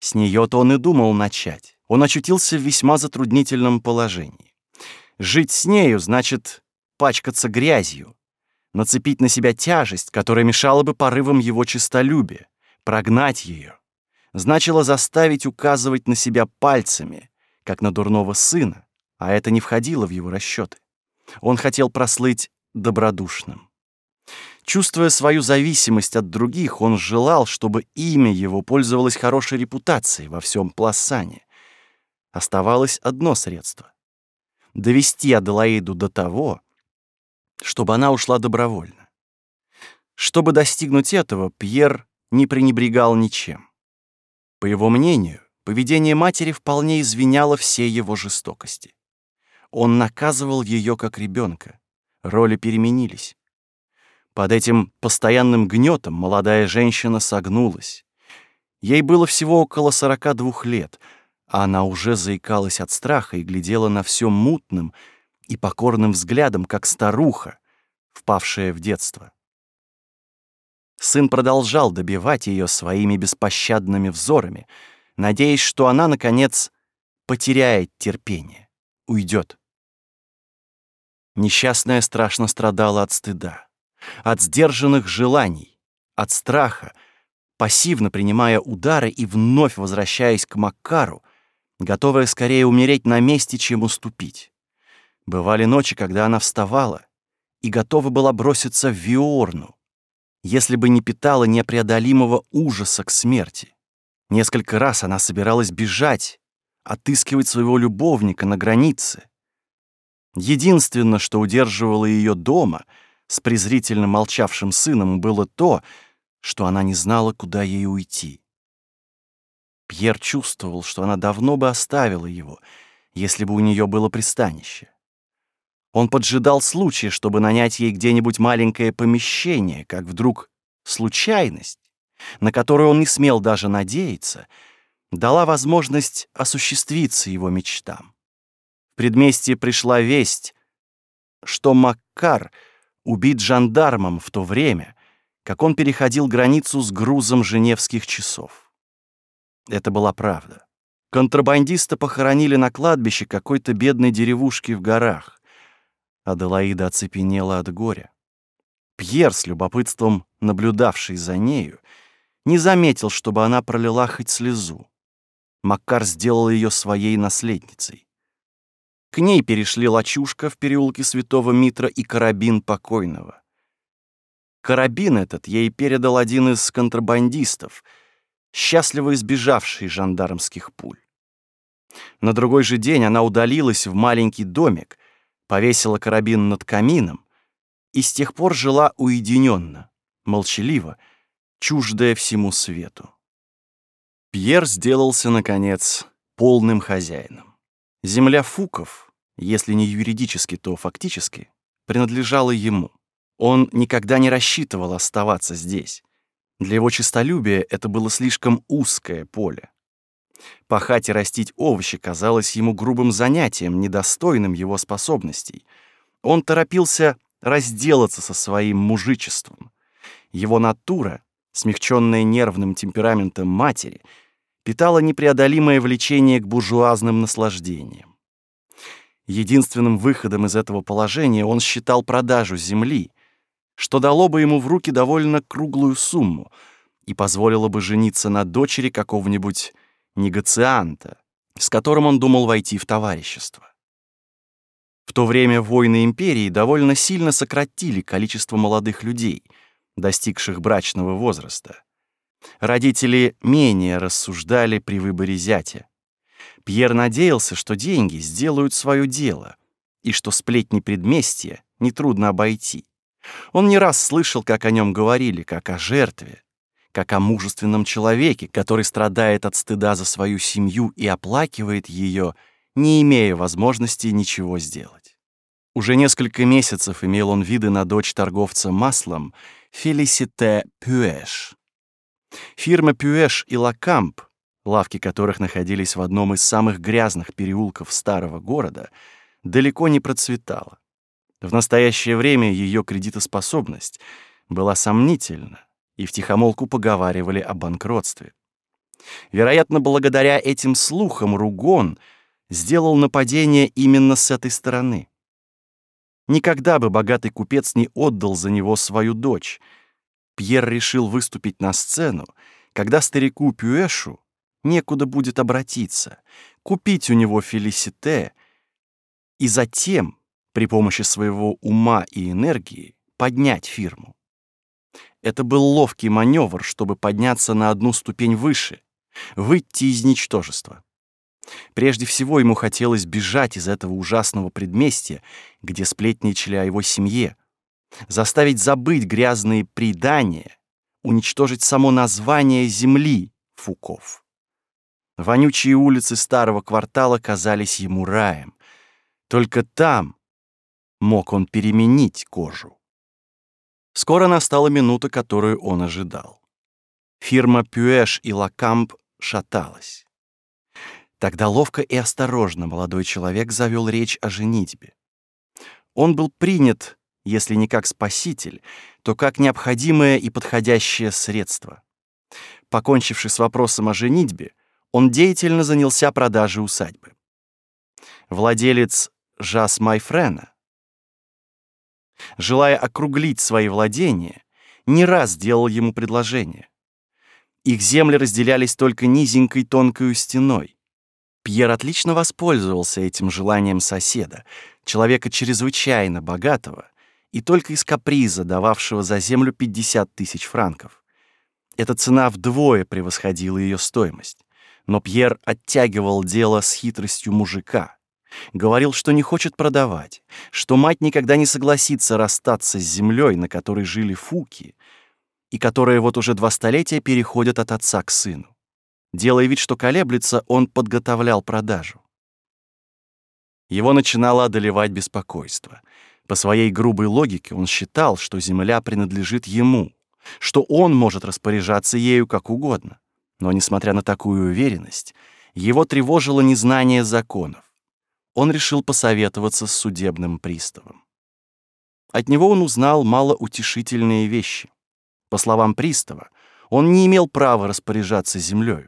С нее-то он и думал начать. Он очутился в весьма затруднительном положении. Жить с нею значит пачкаться грязью, нацепить на себя тяжесть, которая мешала бы порывам его честолюбия, прогнать ее. Значило заставить указывать на себя пальцами, как на дурного сына, а это не входило в его расчеты. Он хотел прослыть добродушным. Чувствуя свою зависимость от других, он желал, чтобы имя его пользовалось хорошей репутацией во всем Пласане. Оставалось одно средство — довести Аделаиду до того, чтобы она ушла добровольно. Чтобы достигнуть этого, Пьер не пренебрегал ничем. По его мнению, поведение матери вполне извиняло все его жестокости. Он наказывал ее как ребенка, роли переменились. Под этим постоянным гнетом молодая женщина согнулась. Ей было всего около 42 лет, а она уже заикалась от страха и глядела на все мутным и покорным взглядом, как старуха, впавшая в детство. Сын продолжал добивать ее своими беспощадными взорами, надеясь, что она, наконец, потеряет терпение, уйдет. Несчастная страшно страдала от стыда, от сдержанных желаний, от страха, пассивно принимая удары и вновь возвращаясь к Маккару, готовая скорее умереть на месте, чем уступить. Бывали ночи, когда она вставала и готова была броситься в Виорну, если бы не питала непреодолимого ужаса к смерти. Несколько раз она собиралась бежать, отыскивать своего любовника на границе, Единственное, что удерживало ее дома с презрительно молчавшим сыном, было то, что она не знала, куда ей уйти. Пьер чувствовал, что она давно бы оставила его, если бы у нее было пристанище. Он поджидал случая, чтобы нанять ей где-нибудь маленькое помещение, как вдруг случайность, на которую он не смел даже надеяться, дала возможность осуществиться его мечтам предместье пришла весть, что Маккар убит жандармом в то время, как он переходил границу с грузом женевских часов. Это была правда. Контрабандиста похоронили на кладбище какой-то бедной деревушки в горах. Аделаида оцепенела от горя. Пьер, с любопытством наблюдавший за нею, не заметил, чтобы она пролила хоть слезу. Макар сделал ее своей наследницей. К ней перешли лачушка в переулке Святого Митра и карабин покойного. Карабин этот ей передал один из контрабандистов, счастливо избежавший жандармских пуль. На другой же день она удалилась в маленький домик, повесила карабин над камином и с тех пор жила уединенно, молчаливо, чуждая всему свету. Пьер сделался, наконец, полным хозяином. Земля Фуков, если не юридически, то фактически, принадлежала ему. Он никогда не рассчитывал оставаться здесь. Для его честолюбия это было слишком узкое поле. Пахать и растить овощи казалось ему грубым занятием, недостойным его способностей. Он торопился разделаться со своим мужичеством. Его натура, смягченная нервным темпераментом матери, питала непреодолимое влечение к буржуазным наслаждениям. Единственным выходом из этого положения он считал продажу земли, что дало бы ему в руки довольно круглую сумму и позволило бы жениться на дочери какого-нибудь негацианта, с которым он думал войти в товарищество. В то время войны империи довольно сильно сократили количество молодых людей, достигших брачного возраста. Родители менее рассуждали при выборе зятя. Пьер надеялся, что деньги сделают свое дело, и что сплетни предместья нетрудно обойти. Он не раз слышал, как о нем говорили, как о жертве, как о мужественном человеке, который страдает от стыда за свою семью и оплакивает ее, не имея возможности ничего сделать. Уже несколько месяцев имел он виды на дочь торговца маслом Фелисите Пюэш. Фирма Пюэш и Лакамп, лавки которых находились в одном из самых грязных переулков старого города, далеко не процветала. В настоящее время ее кредитоспособность была сомнительна, и втихомолку поговаривали о банкротстве. Вероятно, благодаря этим слухам Ругон сделал нападение именно с этой стороны. Никогда бы богатый купец не отдал за него свою дочь. Пьер решил выступить на сцену, когда старику Пюэшу некуда будет обратиться, купить у него Фелисите и затем при помощи своего ума и энергии поднять фирму. Это был ловкий маневр, чтобы подняться на одну ступень выше, выйти из ничтожества. Прежде всего ему хотелось бежать из этого ужасного предместья, где сплетничали о его семье, заставить забыть грязные предания, уничтожить само название земли Фуков. Вонючие улицы старого квартала казались ему раем. Только там, мог он переменить кожу. Скоро настала минута, которую он ожидал. Фирма Пюэш и Лакамп шаталась. Тогда ловко и осторожно молодой человек завел речь о женитьбе. Он был принят, если не как спаситель, то как необходимое и подходящее средство. Покончивший с вопросом о женитьбе, он деятельно занялся продажей усадьбы. Владелец Жас Майфрена желая округлить свои владения, не раз делал ему предложение. Их земли разделялись только низенькой тонкой стеной. Пьер отлично воспользовался этим желанием соседа, человека чрезвычайно богатого и только из каприза дававшего за землю 50 тысяч франков. Эта цена вдвое превосходила ее стоимость, но Пьер оттягивал дело с хитростью мужика — Говорил, что не хочет продавать, что мать никогда не согласится расстаться с землей, на которой жили фуки, и которая вот уже два столетия переходит от отца к сыну. Делая вид, что колеблется, он подготовлял продажу. Его начинало одолевать беспокойство. По своей грубой логике он считал, что земля принадлежит ему, что он может распоряжаться ею как угодно. Но, несмотря на такую уверенность, его тревожило незнание законов он решил посоветоваться с судебным приставом. От него он узнал малоутешительные вещи. По словам пристава, он не имел права распоряжаться землей.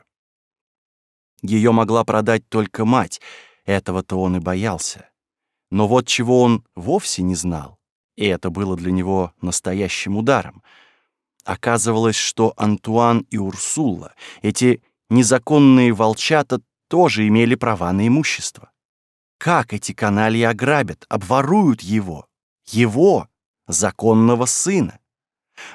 Ее могла продать только мать, этого-то он и боялся. Но вот чего он вовсе не знал, и это было для него настоящим ударом. Оказывалось, что Антуан и Урсула, эти незаконные волчата, тоже имели права на имущество. Как эти канальи ограбят, обворуют его, его, законного сына?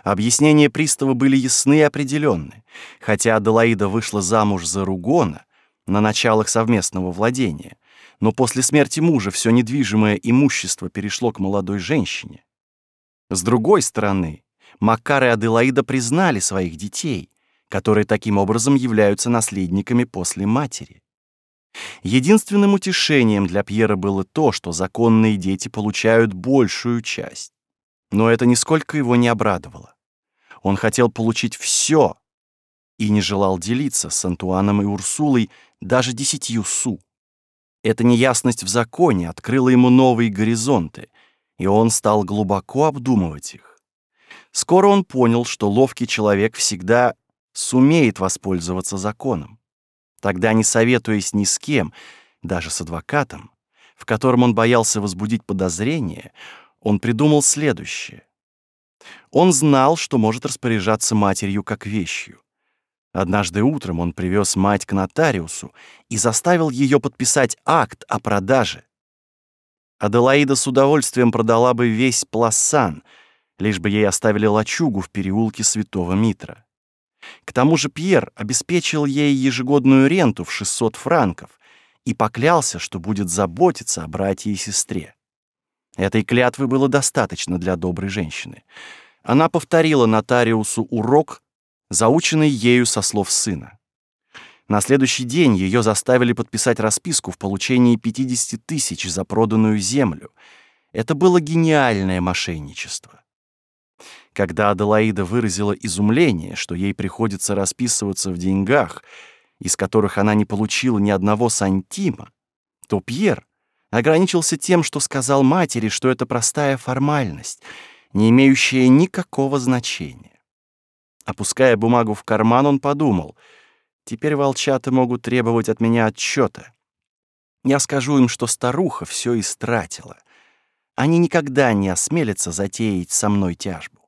Объяснения пристава были ясны и определенны. Хотя Аделаида вышла замуж за Ругона на началах совместного владения, но после смерти мужа все недвижимое имущество перешло к молодой женщине. С другой стороны, Макар и Аделаида признали своих детей, которые таким образом являются наследниками после матери. Единственным утешением для Пьера было то, что законные дети получают большую часть. Но это нисколько его не обрадовало. Он хотел получить все и не желал делиться с Антуаном и Урсулой даже десятью су. Эта неясность в законе открыла ему новые горизонты, и он стал глубоко обдумывать их. Скоро он понял, что ловкий человек всегда сумеет воспользоваться законом. Тогда, не советуясь ни с кем, даже с адвокатом, в котором он боялся возбудить подозрение, он придумал следующее. Он знал, что может распоряжаться матерью как вещью. Однажды утром он привез мать к нотариусу и заставил ее подписать акт о продаже. Аделаида с удовольствием продала бы весь Пласан, лишь бы ей оставили лачугу в переулке Святого Митра. К тому же Пьер обеспечил ей ежегодную ренту в 600 франков и поклялся, что будет заботиться о брате и сестре. Этой клятвы было достаточно для доброй женщины. Она повторила нотариусу урок, заученный ею со слов сына. На следующий день ее заставили подписать расписку в получении 50 тысяч за проданную землю. Это было гениальное мошенничество. Когда Аделаида выразила изумление, что ей приходится расписываться в деньгах, из которых она не получила ни одного сантима, то Пьер ограничился тем, что сказал матери, что это простая формальность, не имеющая никакого значения. Опуская бумагу в карман, он подумал, «Теперь волчата могут требовать от меня отчета. Я скажу им, что старуха все истратила. Они никогда не осмелятся затеять со мной тяжбу.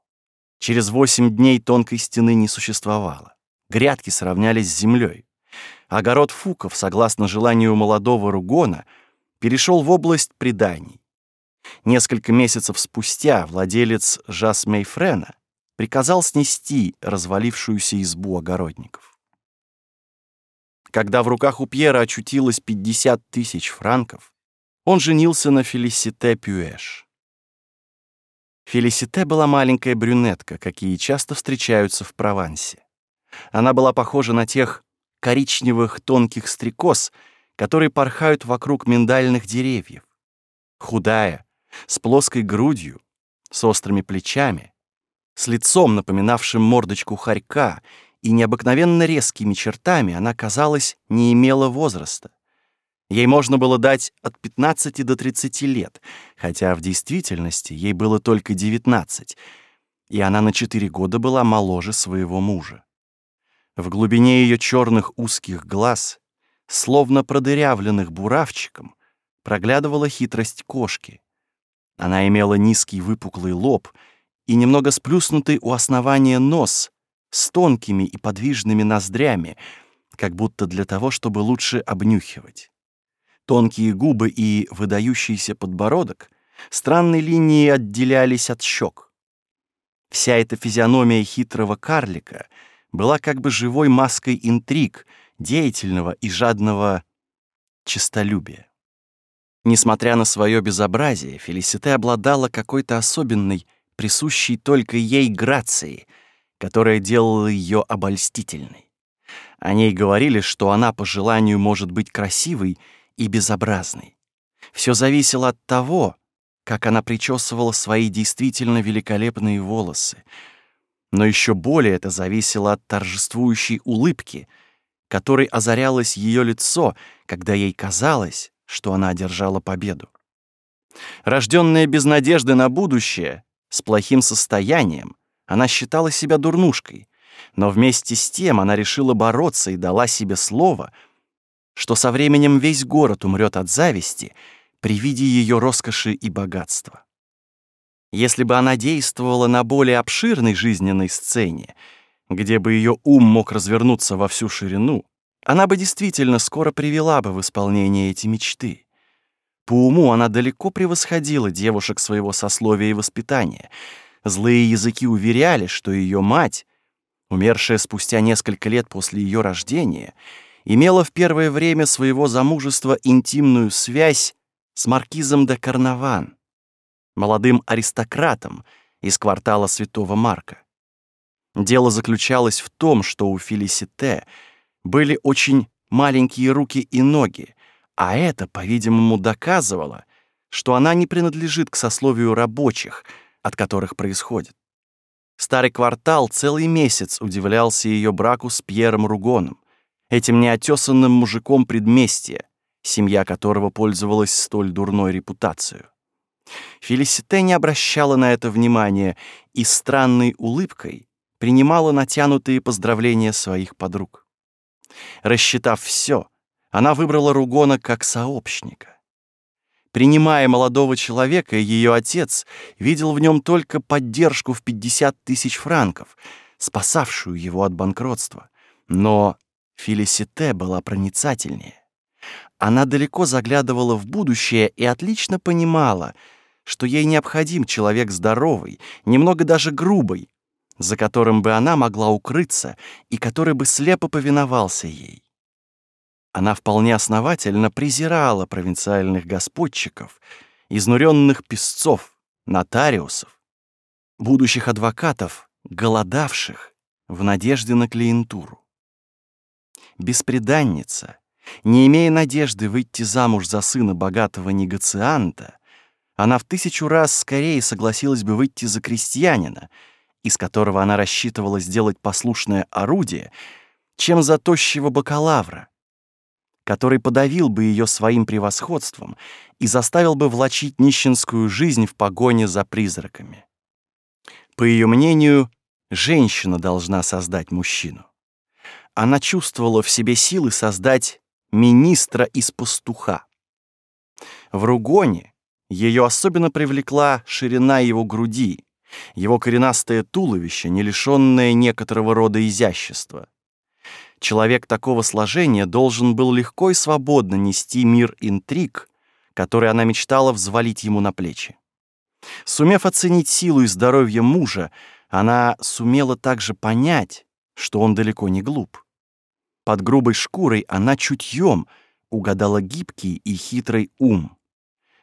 Через восемь дней тонкой стены не существовало. Грядки сравнялись с землей. Огород Фуков, согласно желанию молодого Ругона, перешел в область преданий. Несколько месяцев спустя владелец Жас Мейфрена приказал снести развалившуюся избу огородников. Когда в руках у Пьера очутилось 50 тысяч франков, он женился на Фелисите Пюэш. Фелисите была маленькая брюнетка, какие часто встречаются в Провансе. Она была похожа на тех коричневых тонких стрекоз, которые порхают вокруг миндальных деревьев. Худая, с плоской грудью, с острыми плечами, с лицом, напоминавшим мордочку хорька, и необыкновенно резкими чертами она, казалось, не имела возраста. Ей можно было дать от 15 до 30 лет, хотя в действительности ей было только 19, и она на 4 года была моложе своего мужа. В глубине ее черных узких глаз, словно продырявленных буравчиком, проглядывала хитрость кошки. Она имела низкий выпуклый лоб — и немного сплюснутый у основания нос с тонкими и подвижными ноздрями, как будто для того, чтобы лучше обнюхивать. Тонкие губы и выдающийся подбородок странной линией отделялись от щек. Вся эта физиономия хитрого карлика была как бы живой маской интриг, деятельного и жадного честолюбия. Несмотря на свое безобразие, Фелисите обладала какой-то особенной присущей только ей грации, которая делала ее обольстительной. О ней говорили, что она по желанию может быть красивой и безобразной. Все зависело от того, как она причесывала свои действительно великолепные волосы. Но еще более это зависело от торжествующей улыбки, которой озарялось ее лицо, когда ей казалось, что она одержала победу. Рожденная без надежды на будущее, с плохим состоянием, она считала себя дурнушкой, но вместе с тем она решила бороться и дала себе слово, что со временем весь город умрет от зависти при виде ее роскоши и богатства. Если бы она действовала на более обширной жизненной сцене, где бы ее ум мог развернуться во всю ширину, она бы действительно скоро привела бы в исполнение эти мечты. По уму она далеко превосходила девушек своего сословия и воспитания. Злые языки уверяли, что ее мать, умершая спустя несколько лет после ее рождения, имела в первое время своего замужества интимную связь с маркизом де Карнаван, молодым аристократом из квартала Святого Марка. Дело заключалось в том, что у Фелисите были очень маленькие руки и ноги, а это, по-видимому, доказывало, что она не принадлежит к сословию рабочих, от которых происходит. Старый квартал целый месяц удивлялся ее браку с Пьером Ругоном, этим неотесанным мужиком предместья, семья которого пользовалась столь дурной репутацией. Фелисите не обращала на это внимания и странной улыбкой принимала натянутые поздравления своих подруг. Рассчитав все, она выбрала Ругона как сообщника. Принимая молодого человека, ее отец видел в нем только поддержку в 50 тысяч франков, спасавшую его от банкротства. Но Фелисите была проницательнее. Она далеко заглядывала в будущее и отлично понимала, что ей необходим человек здоровый, немного даже грубый, за которым бы она могла укрыться и который бы слепо повиновался ей. Она вполне основательно презирала провинциальных господчиков, изнуренных песцов, нотариусов, будущих адвокатов, голодавших в надежде на клиентуру. Беспреданница, не имея надежды выйти замуж за сына богатого негацианта, она в тысячу раз скорее согласилась бы выйти за крестьянина, из которого она рассчитывала сделать послушное орудие, чем за тощего бакалавра, который подавил бы ее своим превосходством и заставил бы влачить нищенскую жизнь в погоне за призраками. По ее мнению, женщина должна создать мужчину. Она чувствовала в себе силы создать министра из пастуха. В Ругоне ее особенно привлекла ширина его груди, его коренастое туловище, не лишенное некоторого рода изящества. Человек такого сложения должен был легко и свободно нести мир интриг, который она мечтала взвалить ему на плечи. Сумев оценить силу и здоровье мужа, она сумела также понять, что он далеко не глуп. Под грубой шкурой она чутьем угадала гибкий и хитрый ум.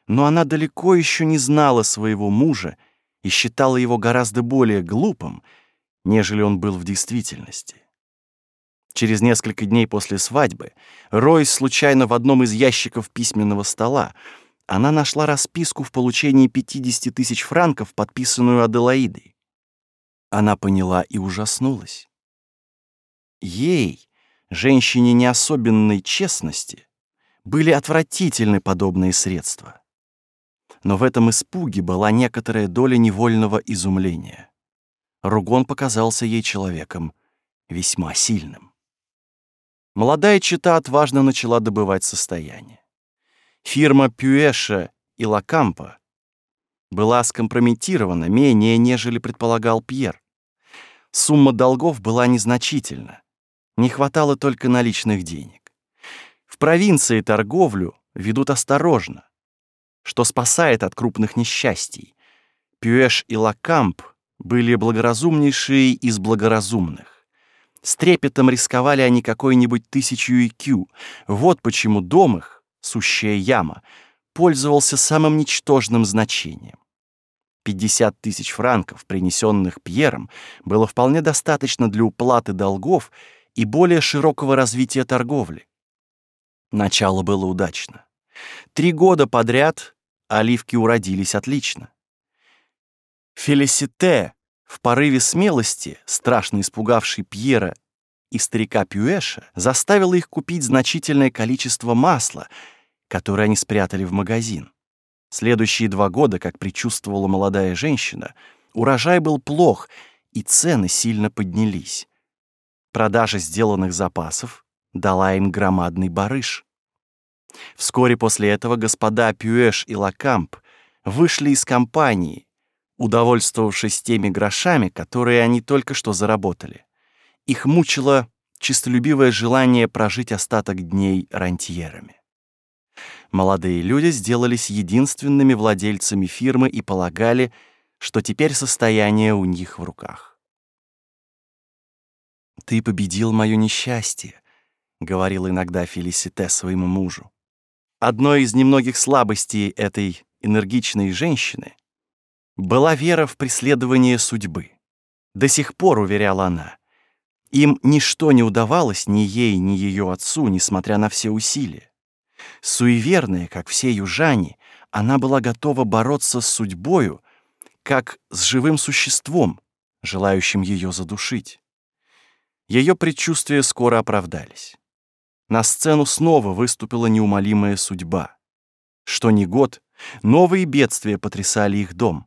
Но она далеко еще не знала своего мужа и считала его гораздо более глупым, нежели он был в действительности. Через несколько дней после свадьбы, роясь случайно в одном из ящиков письменного стола, она нашла расписку в получении 50 тысяч франков, подписанную Аделаидой. Она поняла и ужаснулась. Ей, женщине не особенной честности, были отвратительны подобные средства. Но в этом испуге была некоторая доля невольного изумления. Ругон показался ей человеком весьма сильным молодая чита отважно начала добывать состояние. Фирма Пюэша и Лакампа была скомпрометирована менее, нежели предполагал Пьер. Сумма долгов была незначительна. Не хватало только наличных денег. В провинции торговлю ведут осторожно, что спасает от крупных несчастий. Пюэш и Лакамп были благоразумнейшие из благоразумных. С трепетом рисковали они какой-нибудь тысячу IQ. Вот почему дом их, сущая яма, пользовался самым ничтожным значением. 50 тысяч франков, принесенных Пьером, было вполне достаточно для уплаты долгов и более широкого развития торговли. Начало было удачно. Три года подряд оливки уродились отлично. Фелисите в порыве смелости, страшно испугавший Пьера и старика Пюэша, заставила их купить значительное количество масла, которое они спрятали в магазин. Следующие два года, как предчувствовала молодая женщина, урожай был плох, и цены сильно поднялись. Продажа сделанных запасов дала им громадный барыш. Вскоре после этого господа Пюэш и Лакамп вышли из компании, удовольствовавшись теми грошами, которые они только что заработали. Их мучило чистолюбивое желание прожить остаток дней рантьерами. Молодые люди сделались единственными владельцами фирмы и полагали, что теперь состояние у них в руках. «Ты победил мое несчастье», — говорил иногда Фелисите своему мужу. Одной из немногих слабостей этой энергичной женщины была вера в преследование судьбы. До сих пор, уверяла она, им ничто не удавалось ни ей, ни ее отцу, несмотря на все усилия. Суеверная, как все южане, она была готова бороться с судьбою, как с живым существом, желающим ее задушить. Ее предчувствия скоро оправдались. На сцену снова выступила неумолимая судьба. Что ни год, новые бедствия потрясали их дом.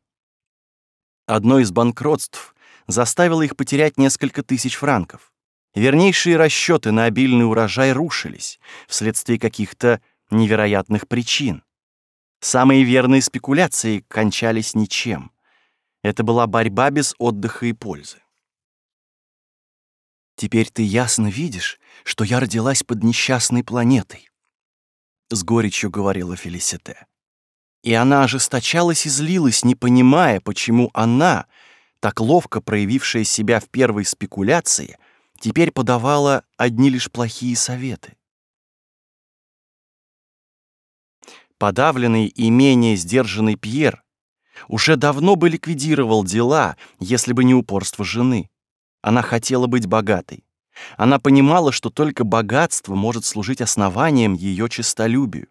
Одно из банкротств заставило их потерять несколько тысяч франков. Вернейшие расчеты на обильный урожай рушились вследствие каких-то невероятных причин. Самые верные спекуляции кончались ничем. Это была борьба без отдыха и пользы. «Теперь ты ясно видишь, что я родилась под несчастной планетой», — с горечью говорила Фелисите. И она ожесточалась и злилась, не понимая, почему она, так ловко проявившая себя в первой спекуляции, теперь подавала одни лишь плохие советы. Подавленный и менее сдержанный Пьер уже давно бы ликвидировал дела, если бы не упорство жены. Она хотела быть богатой. Она понимала, что только богатство может служить основанием ее честолюбию.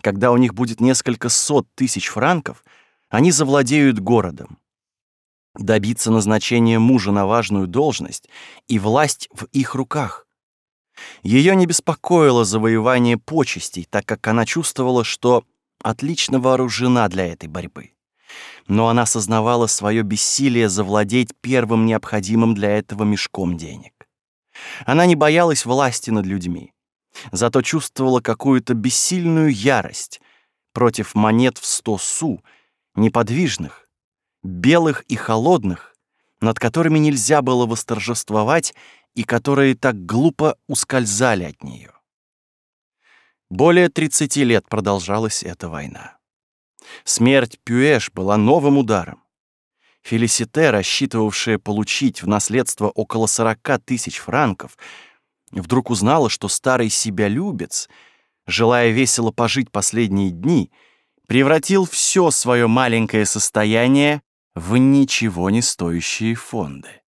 Когда у них будет несколько сот тысяч франков, они завладеют городом. Добиться назначения мужа на важную должность и власть в их руках. Ее не беспокоило завоевание почестей, так как она чувствовала, что отлично вооружена для этой борьбы. Но она сознавала свое бессилие завладеть первым необходимым для этого мешком денег. Она не боялась власти над людьми, зато чувствовала какую-то бессильную ярость против монет в сто су, неподвижных, белых и холодных, над которыми нельзя было восторжествовать и которые так глупо ускользали от нее. Более 30 лет продолжалась эта война. Смерть Пюэш была новым ударом. Фелисите, рассчитывавшая получить в наследство около 40 тысяч франков, вдруг узнала, что старый себялюбец, желая весело пожить последние дни, превратил все свое маленькое состояние в ничего не стоящие фонды.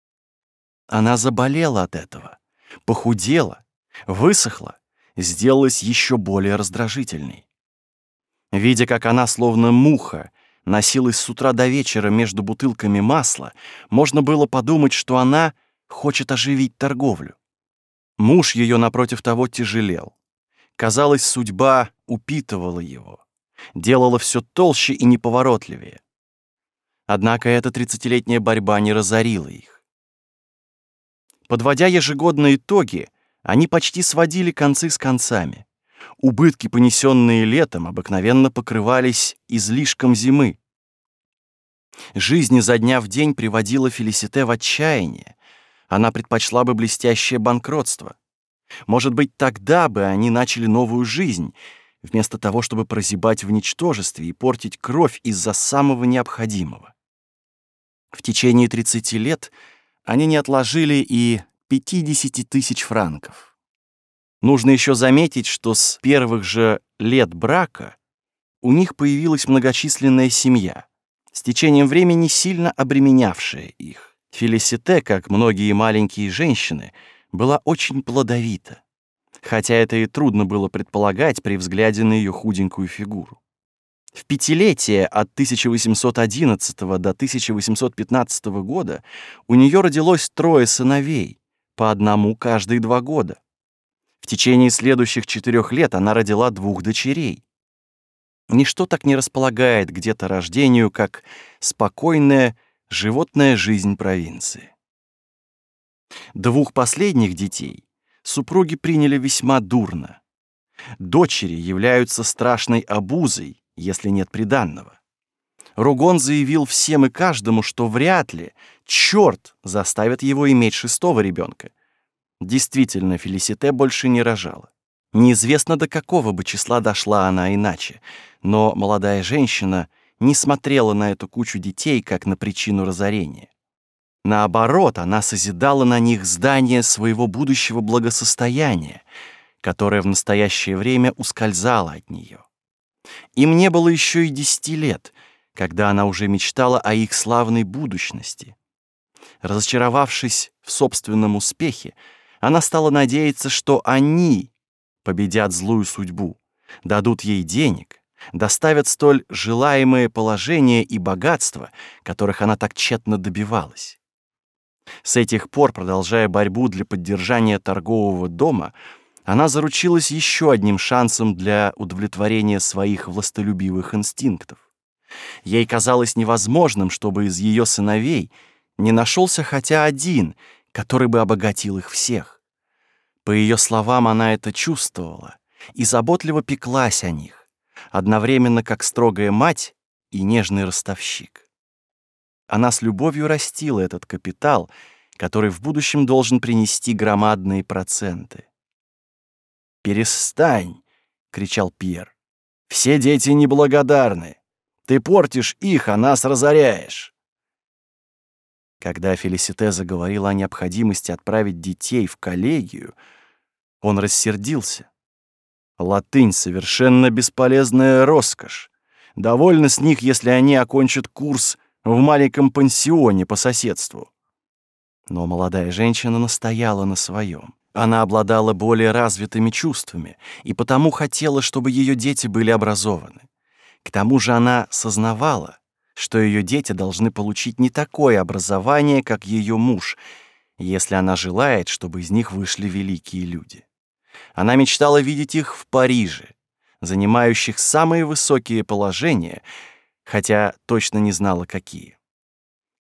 Она заболела от этого, похудела, высохла, сделалась еще более раздражительной. Видя, как она, словно муха, носилась с утра до вечера между бутылками масла, можно было подумать, что она хочет оживить торговлю. Муж ее, напротив того, тяжелел. Казалось, судьба упитывала его, делала все толще и неповоротливее. Однако эта тридцатилетняя борьба не разорила их. Подводя ежегодные итоги, они почти сводили концы с концами. Убытки, понесенные летом, обыкновенно покрывались излишком зимы. Жизнь изо дня в день приводила Фелисите в отчаяние. Она предпочла бы блестящее банкротство. Может быть, тогда бы они начали новую жизнь, вместо того, чтобы прозябать в ничтожестве и портить кровь из-за самого необходимого. В течение 30 лет они не отложили и 50 тысяч франков. Нужно еще заметить, что с первых же лет брака у них появилась многочисленная семья, с течением времени сильно обременявшая их. Фелисите, как многие маленькие женщины, была очень плодовита, хотя это и трудно было предполагать при взгляде на ее худенькую фигуру. В пятилетие от 1811 до 1815 года у нее родилось трое сыновей, по одному каждые два года. В течение следующих четырех лет она родила двух дочерей. Ничто так не располагает где-то рождению, как спокойная животная жизнь провинции. Двух последних детей, супруги приняли весьма дурно. Дочери являются страшной обузой, если нет приданного. Ругон заявил всем и каждому, что вряд ли черт заставит его иметь шестого ребенка. Действительно, Фелисите больше не рожала. Неизвестно, до какого бы числа дошла она иначе, но молодая женщина не смотрела на эту кучу детей как на причину разорения. Наоборот, она созидала на них здание своего будущего благосостояния, которое в настоящее время ускользало от нее. Им не было еще и десяти лет, когда она уже мечтала о их славной будущности. Разочаровавшись в собственном успехе, она стала надеяться, что они победят злую судьбу, дадут ей денег, доставят столь желаемое положение и богатство, которых она так тщетно добивалась. С этих пор, продолжая борьбу для поддержания торгового дома, она заручилась еще одним шансом для удовлетворения своих властолюбивых инстинктов. Ей казалось невозможным, чтобы из ее сыновей не нашелся хотя один, который бы обогатил их всех. По ее словам, она это чувствовала и заботливо пеклась о них, одновременно как строгая мать и нежный ростовщик. Она с любовью растила этот капитал, который в будущем должен принести громадные проценты. «Перестань!» — кричал Пьер. «Все дети неблагодарны. Ты портишь их, а нас разоряешь». Когда Фелисите заговорила о необходимости отправить детей в коллегию, он рассердился. Латынь — совершенно бесполезная роскошь. Довольно с них, если они окончат курс в маленьком пансионе по соседству. Но молодая женщина настояла на своем. Она обладала более развитыми чувствами и потому хотела, чтобы ее дети были образованы. К тому же она сознавала, что ее дети должны получить не такое образование, как ее муж, если она желает, чтобы из них вышли великие люди. Она мечтала видеть их в Париже, занимающих самые высокие положения, хотя точно не знала, какие.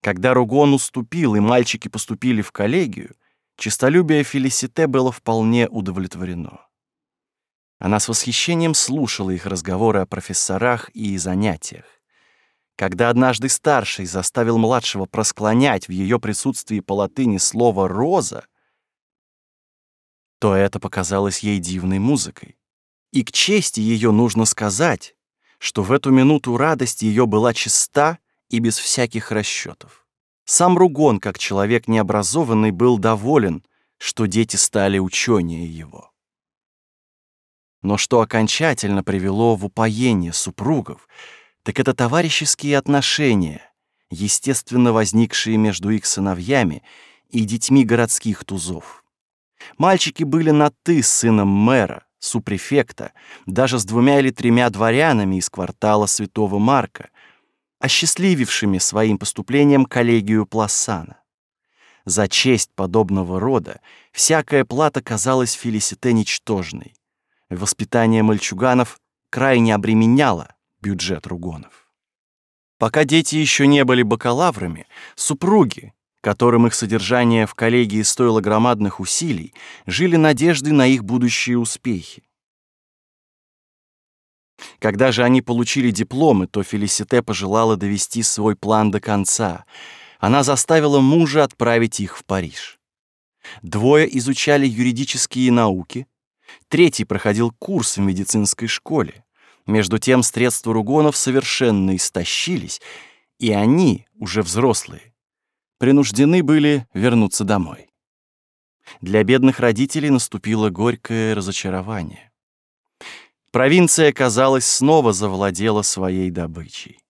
Когда Ругон уступил и мальчики поступили в коллегию, честолюбие Фелисите было вполне удовлетворено. Она с восхищением слушала их разговоры о профессорах и занятиях. Когда однажды старший заставил младшего просклонять в ее присутствии по латыни слово «роза», то это показалось ей дивной музыкой. И к чести ее нужно сказать, что в эту минуту радость ее была чиста и без всяких расчетов. Сам Ругон, как человек необразованный, был доволен, что дети стали ученее его. Но что окончательно привело в упоение супругов — так это товарищеские отношения, естественно возникшие между их сыновьями и детьми городских тузов. Мальчики были на «ты» с сыном мэра, супрефекта, даже с двумя или тремя дворянами из квартала Святого Марка, осчастливившими своим поступлением коллегию Пласана. За честь подобного рода всякая плата казалась Фелисите ничтожной. Воспитание мальчуганов крайне обременяло, бюджет Ругонов. Пока дети еще не были бакалаврами, супруги, которым их содержание в коллегии стоило громадных усилий, жили надеждой на их будущие успехи. Когда же они получили дипломы, то Фелисите пожелала довести свой план до конца. Она заставила мужа отправить их в Париж. Двое изучали юридические науки, третий проходил курс в медицинской школе. Между тем средства ругонов совершенно истощились, и они, уже взрослые, принуждены были вернуться домой. Для бедных родителей наступило горькое разочарование. Провинция, казалось, снова завладела своей добычей.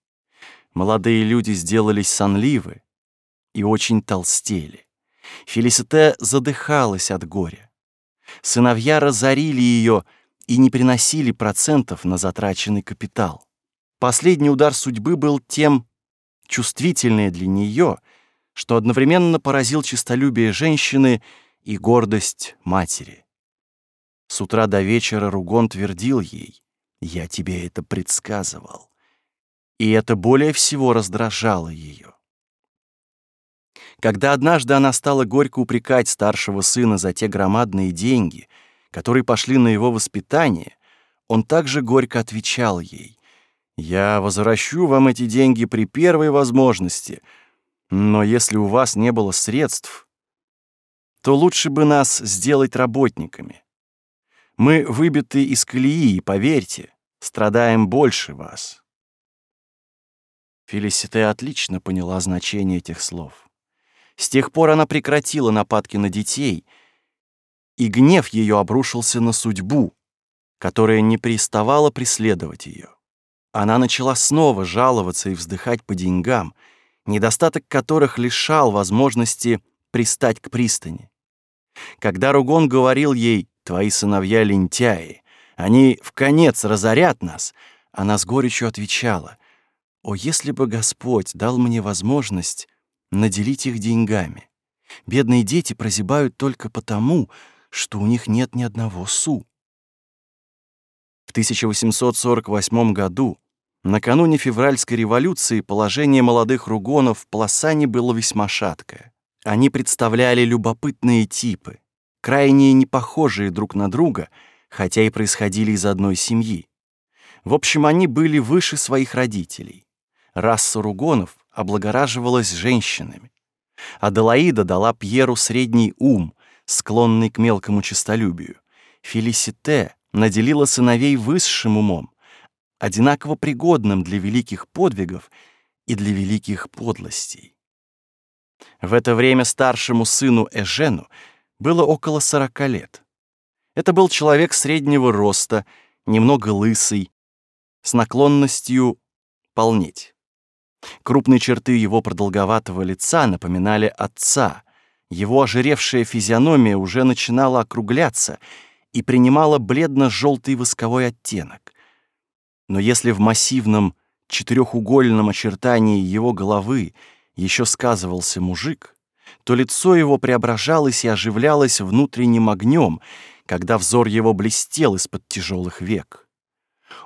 Молодые люди сделались сонливы и очень толстели. Фелисите задыхалась от горя. Сыновья разорили ее и не приносили процентов на затраченный капитал. Последний удар судьбы был тем чувствительнее для нее, что одновременно поразил честолюбие женщины и гордость матери. С утра до вечера Ругон твердил ей, «Я тебе это предсказывал». И это более всего раздражало ее. Когда однажды она стала горько упрекать старшего сына за те громадные деньги, которые пошли на его воспитание, он также горько отвечал ей, «Я возвращу вам эти деньги при первой возможности, но если у вас не было средств, то лучше бы нас сделать работниками. Мы выбиты из колеи, и, поверьте, страдаем больше вас». Фелисите отлично поняла значение этих слов. С тех пор она прекратила нападки на детей, и гнев ее обрушился на судьбу, которая не переставала преследовать ее. Она начала снова жаловаться и вздыхать по деньгам, недостаток которых лишал возможности пристать к пристани. Когда Ругон говорил ей «Твои сыновья лентяи, они в конец разорят нас», она с горечью отвечала «О, если бы Господь дал мне возможность наделить их деньгами! Бедные дети прозябают только потому, что у них нет ни одного су». В 1848 году, накануне февральской революции, положение молодых ругонов в Пласане было весьма шаткое. Они представляли любопытные типы, крайне не похожие друг на друга, хотя и происходили из одной семьи. В общем, они были выше своих родителей. Раса ругонов облагораживалась женщинами. Аделаида дала Пьеру средний ум, склонный к мелкому честолюбию. Фелисите наделила сыновей высшим умом, одинаково пригодным для великих подвигов и для великих подлостей. В это время старшему сыну Эжену было около сорока лет. Это был человек среднего роста, немного лысый, с наклонностью полнеть. Крупные черты его продолговатого лица напоминали отца. Его ожиревшая физиономия уже начинала округляться и принимала бледно-желтый восковой оттенок. Но если в массивном четырехугольном очертании его головы еще сказывался мужик, то лицо его преображалось и оживлялось внутренним огнем, когда взор его блестел из-под тяжелых век.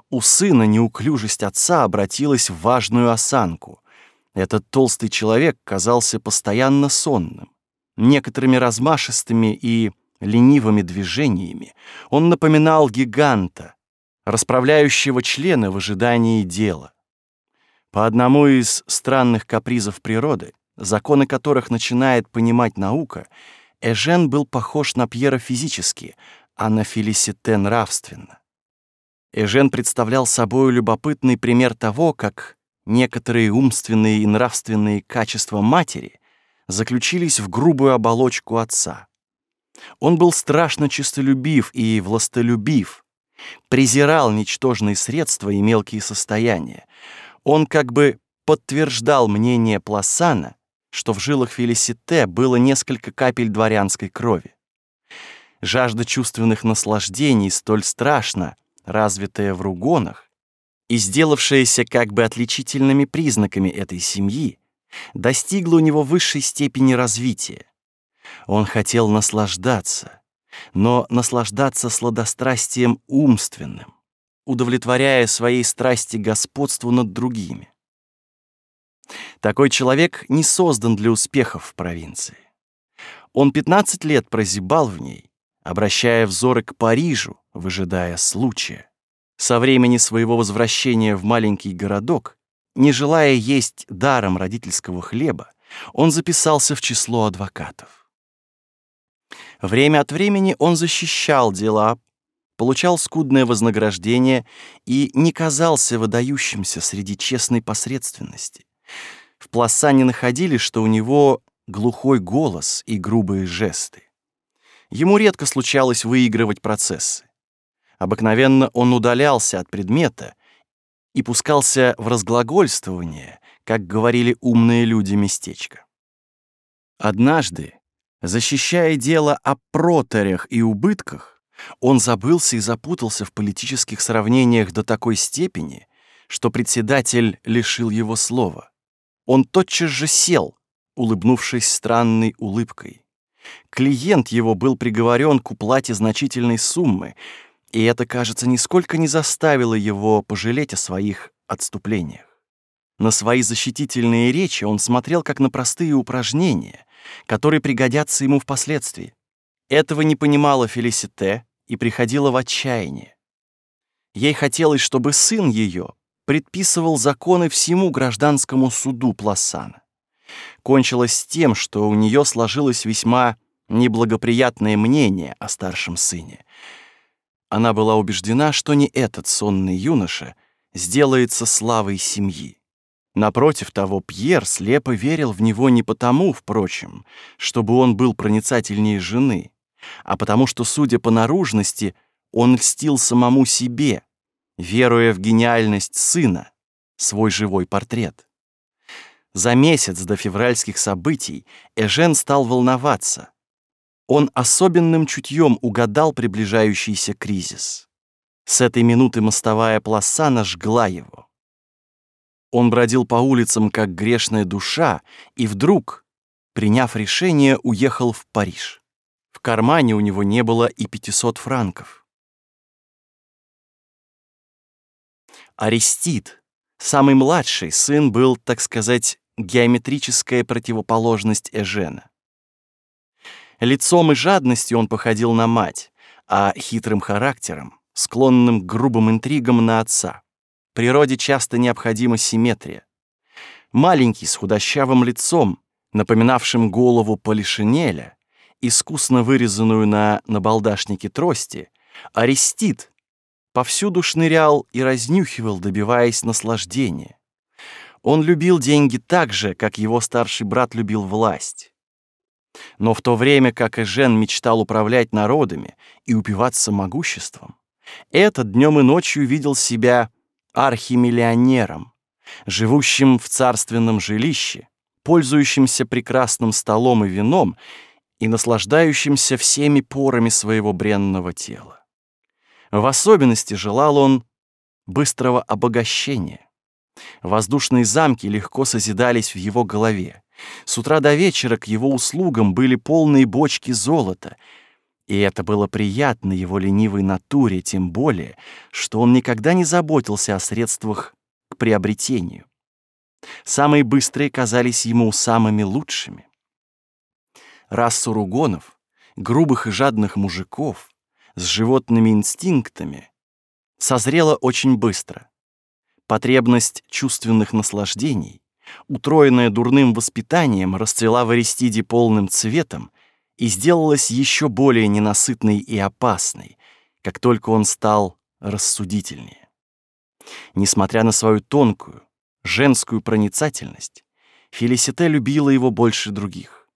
У сына неуклюжесть отца обратилась в важную осанку. Этот толстый человек казался постоянно сонным. Некоторыми размашистыми и ленивыми движениями он напоминал гиганта, расправляющего члены в ожидании дела. По одному из странных капризов природы, законы которых начинает понимать наука, Эжен был похож на Пьера физически, а на Фелисите нравственно. Эжен представлял собой любопытный пример того, как некоторые умственные и нравственные качества матери заключились в грубую оболочку отца. Он был страшно честолюбив и властолюбив, презирал ничтожные средства и мелкие состояния. Он как бы подтверждал мнение Пласана, что в жилах Фелисите было несколько капель дворянской крови. Жажда чувственных наслаждений столь страшна, развитая в ругонах, и сделавшаяся как бы отличительными признаками этой семьи, достигла у него высшей степени развития. Он хотел наслаждаться, но наслаждаться сладострастием умственным, удовлетворяя своей страсти господству над другими. Такой человек не создан для успехов в провинции. Он 15 лет прозябал в ней, обращая взоры к Парижу, выжидая случая. Со времени своего возвращения в маленький городок, не желая есть даром родительского хлеба, он записался в число адвокатов. Время от времени он защищал дела, получал скудное вознаграждение и не казался выдающимся среди честной посредственности. В Пласане находили, что у него глухой голос и грубые жесты. Ему редко случалось выигрывать процессы. Обыкновенно он удалялся от предмета и пускался в разглагольствование, как говорили умные люди местечка. Однажды, защищая дело о проторях и убытках, он забылся и запутался в политических сравнениях до такой степени, что председатель лишил его слова. Он тотчас же сел, улыбнувшись странной улыбкой. Клиент его был приговорен к уплате значительной суммы, и это, кажется, нисколько не заставило его пожалеть о своих отступлениях. На свои защитительные речи он смотрел как на простые упражнения, которые пригодятся ему впоследствии. Этого не понимала Фелисите и приходила в отчаяние. Ей хотелось, чтобы сын ее предписывал законы всему гражданскому суду Пласана. Кончилось тем, что у нее сложилось весьма неблагоприятное мнение о старшем сыне. Она была убеждена, что не этот сонный юноша сделается славой семьи. Напротив того, Пьер слепо верил в него не потому, впрочем, чтобы он был проницательнее жены, а потому что, судя по наружности, он льстил самому себе, веруя в гениальность сына, свой живой портрет. За месяц до февральских событий Эжен стал волноваться. Он особенным чутьем угадал приближающийся кризис. С этой минуты мостовая пласана жгла его. Он бродил по улицам, как грешная душа, и вдруг, приняв решение, уехал в Париж. В кармане у него не было и 500 франков. Арестит, самый младший сын, был, так сказать, геометрическая противоположность Эжена. Лицом и жадностью он походил на мать, а хитрым характером, склонным к грубым интригам на отца. Природе часто необходима симметрия. Маленький, с худощавым лицом, напоминавшим голову полишинеля, искусно вырезанную на набалдашнике трости, Арестит повсюду шнырял и разнюхивал, добиваясь наслаждения. Он любил деньги так же, как его старший брат любил власть. Но в то время как Эжен мечтал управлять народами и упиваться могуществом, этот днем и ночью видел себя архимиллионером, живущим в царственном жилище, пользующимся прекрасным столом и вином и наслаждающимся всеми порами своего бренного тела. В особенности желал он быстрого обогащения. Воздушные замки легко созидались в его голове. С утра до вечера к его услугам были полные бочки золота — и это было приятно его ленивой натуре, тем более, что он никогда не заботился о средствах к приобретению. Самые быстрые казались ему самыми лучшими. Расу ругонов, грубых и жадных мужиков, с животными инстинктами, созрела очень быстро. Потребность чувственных наслаждений, утроенная дурным воспитанием, расцвела в Аристиде полным цветом и сделалась еще более ненасытной и опасной, как только он стал рассудительнее. Несмотря на свою тонкую, женскую проницательность, Фелисите любила его больше других.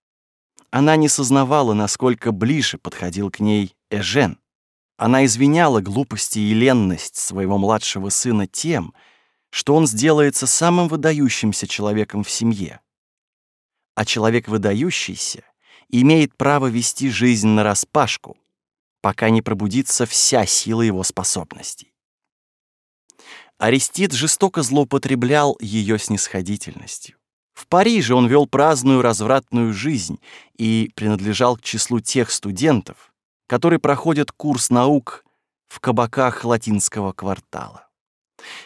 Она не сознавала, насколько ближе подходил к ней Эжен. Она извиняла глупости и ленность своего младшего сына тем, что он сделается самым выдающимся человеком в семье. А человек выдающийся имеет право вести жизнь нараспашку, пока не пробудится вся сила его способностей. Арестит жестоко злоупотреблял ее снисходительностью. В Париже он вел праздную развратную жизнь и принадлежал к числу тех студентов, которые проходят курс наук в кабаках латинского квартала.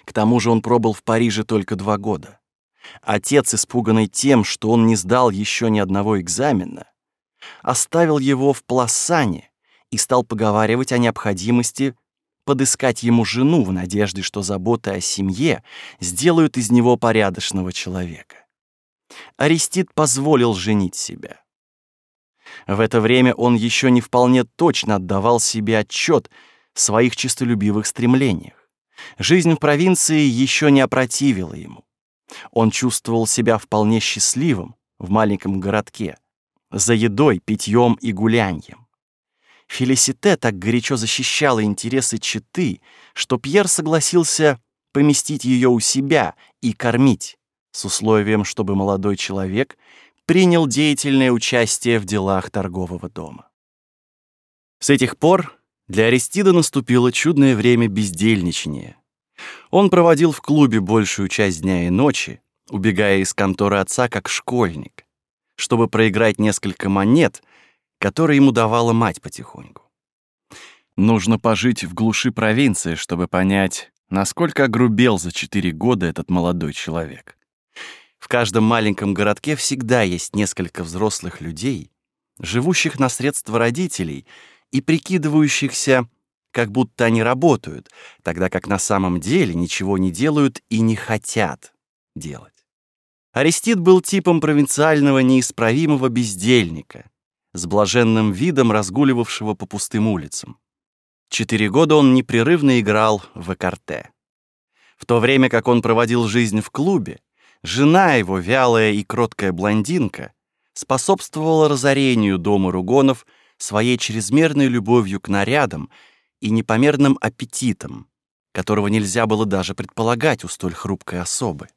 К тому же он пробыл в Париже только два года. Отец, испуганный тем, что он не сдал еще ни одного экзамена, оставил его в Пласане и стал поговаривать о необходимости подыскать ему жену в надежде, что заботы о семье сделают из него порядочного человека. Арестит позволил женить себя. В это время он еще не вполне точно отдавал себе отчет в своих честолюбивых стремлениях. Жизнь в провинции еще не опротивила ему. Он чувствовал себя вполне счастливым в маленьком городке, за едой, питьем и гуляньем. Фелисите так горячо защищала интересы Читы, что Пьер согласился поместить ее у себя и кормить, с условием, чтобы молодой человек принял деятельное участие в делах торгового дома. С этих пор для Аристида наступило чудное время бездельничания. Он проводил в клубе большую часть дня и ночи, убегая из конторы отца как школьник чтобы проиграть несколько монет, которые ему давала мать потихоньку. Нужно пожить в глуши провинции, чтобы понять, насколько огрубел за четыре года этот молодой человек. В каждом маленьком городке всегда есть несколько взрослых людей, живущих на средства родителей и прикидывающихся, как будто они работают, тогда как на самом деле ничего не делают и не хотят делать. Арестит был типом провинциального неисправимого бездельника, с блаженным видом разгуливавшего по пустым улицам. Четыре года он непрерывно играл в экарте. В то время как он проводил жизнь в клубе, жена его, вялая и кроткая блондинка, способствовала разорению дома Ругонов своей чрезмерной любовью к нарядам и непомерным аппетитом, которого нельзя было даже предполагать у столь хрупкой особы.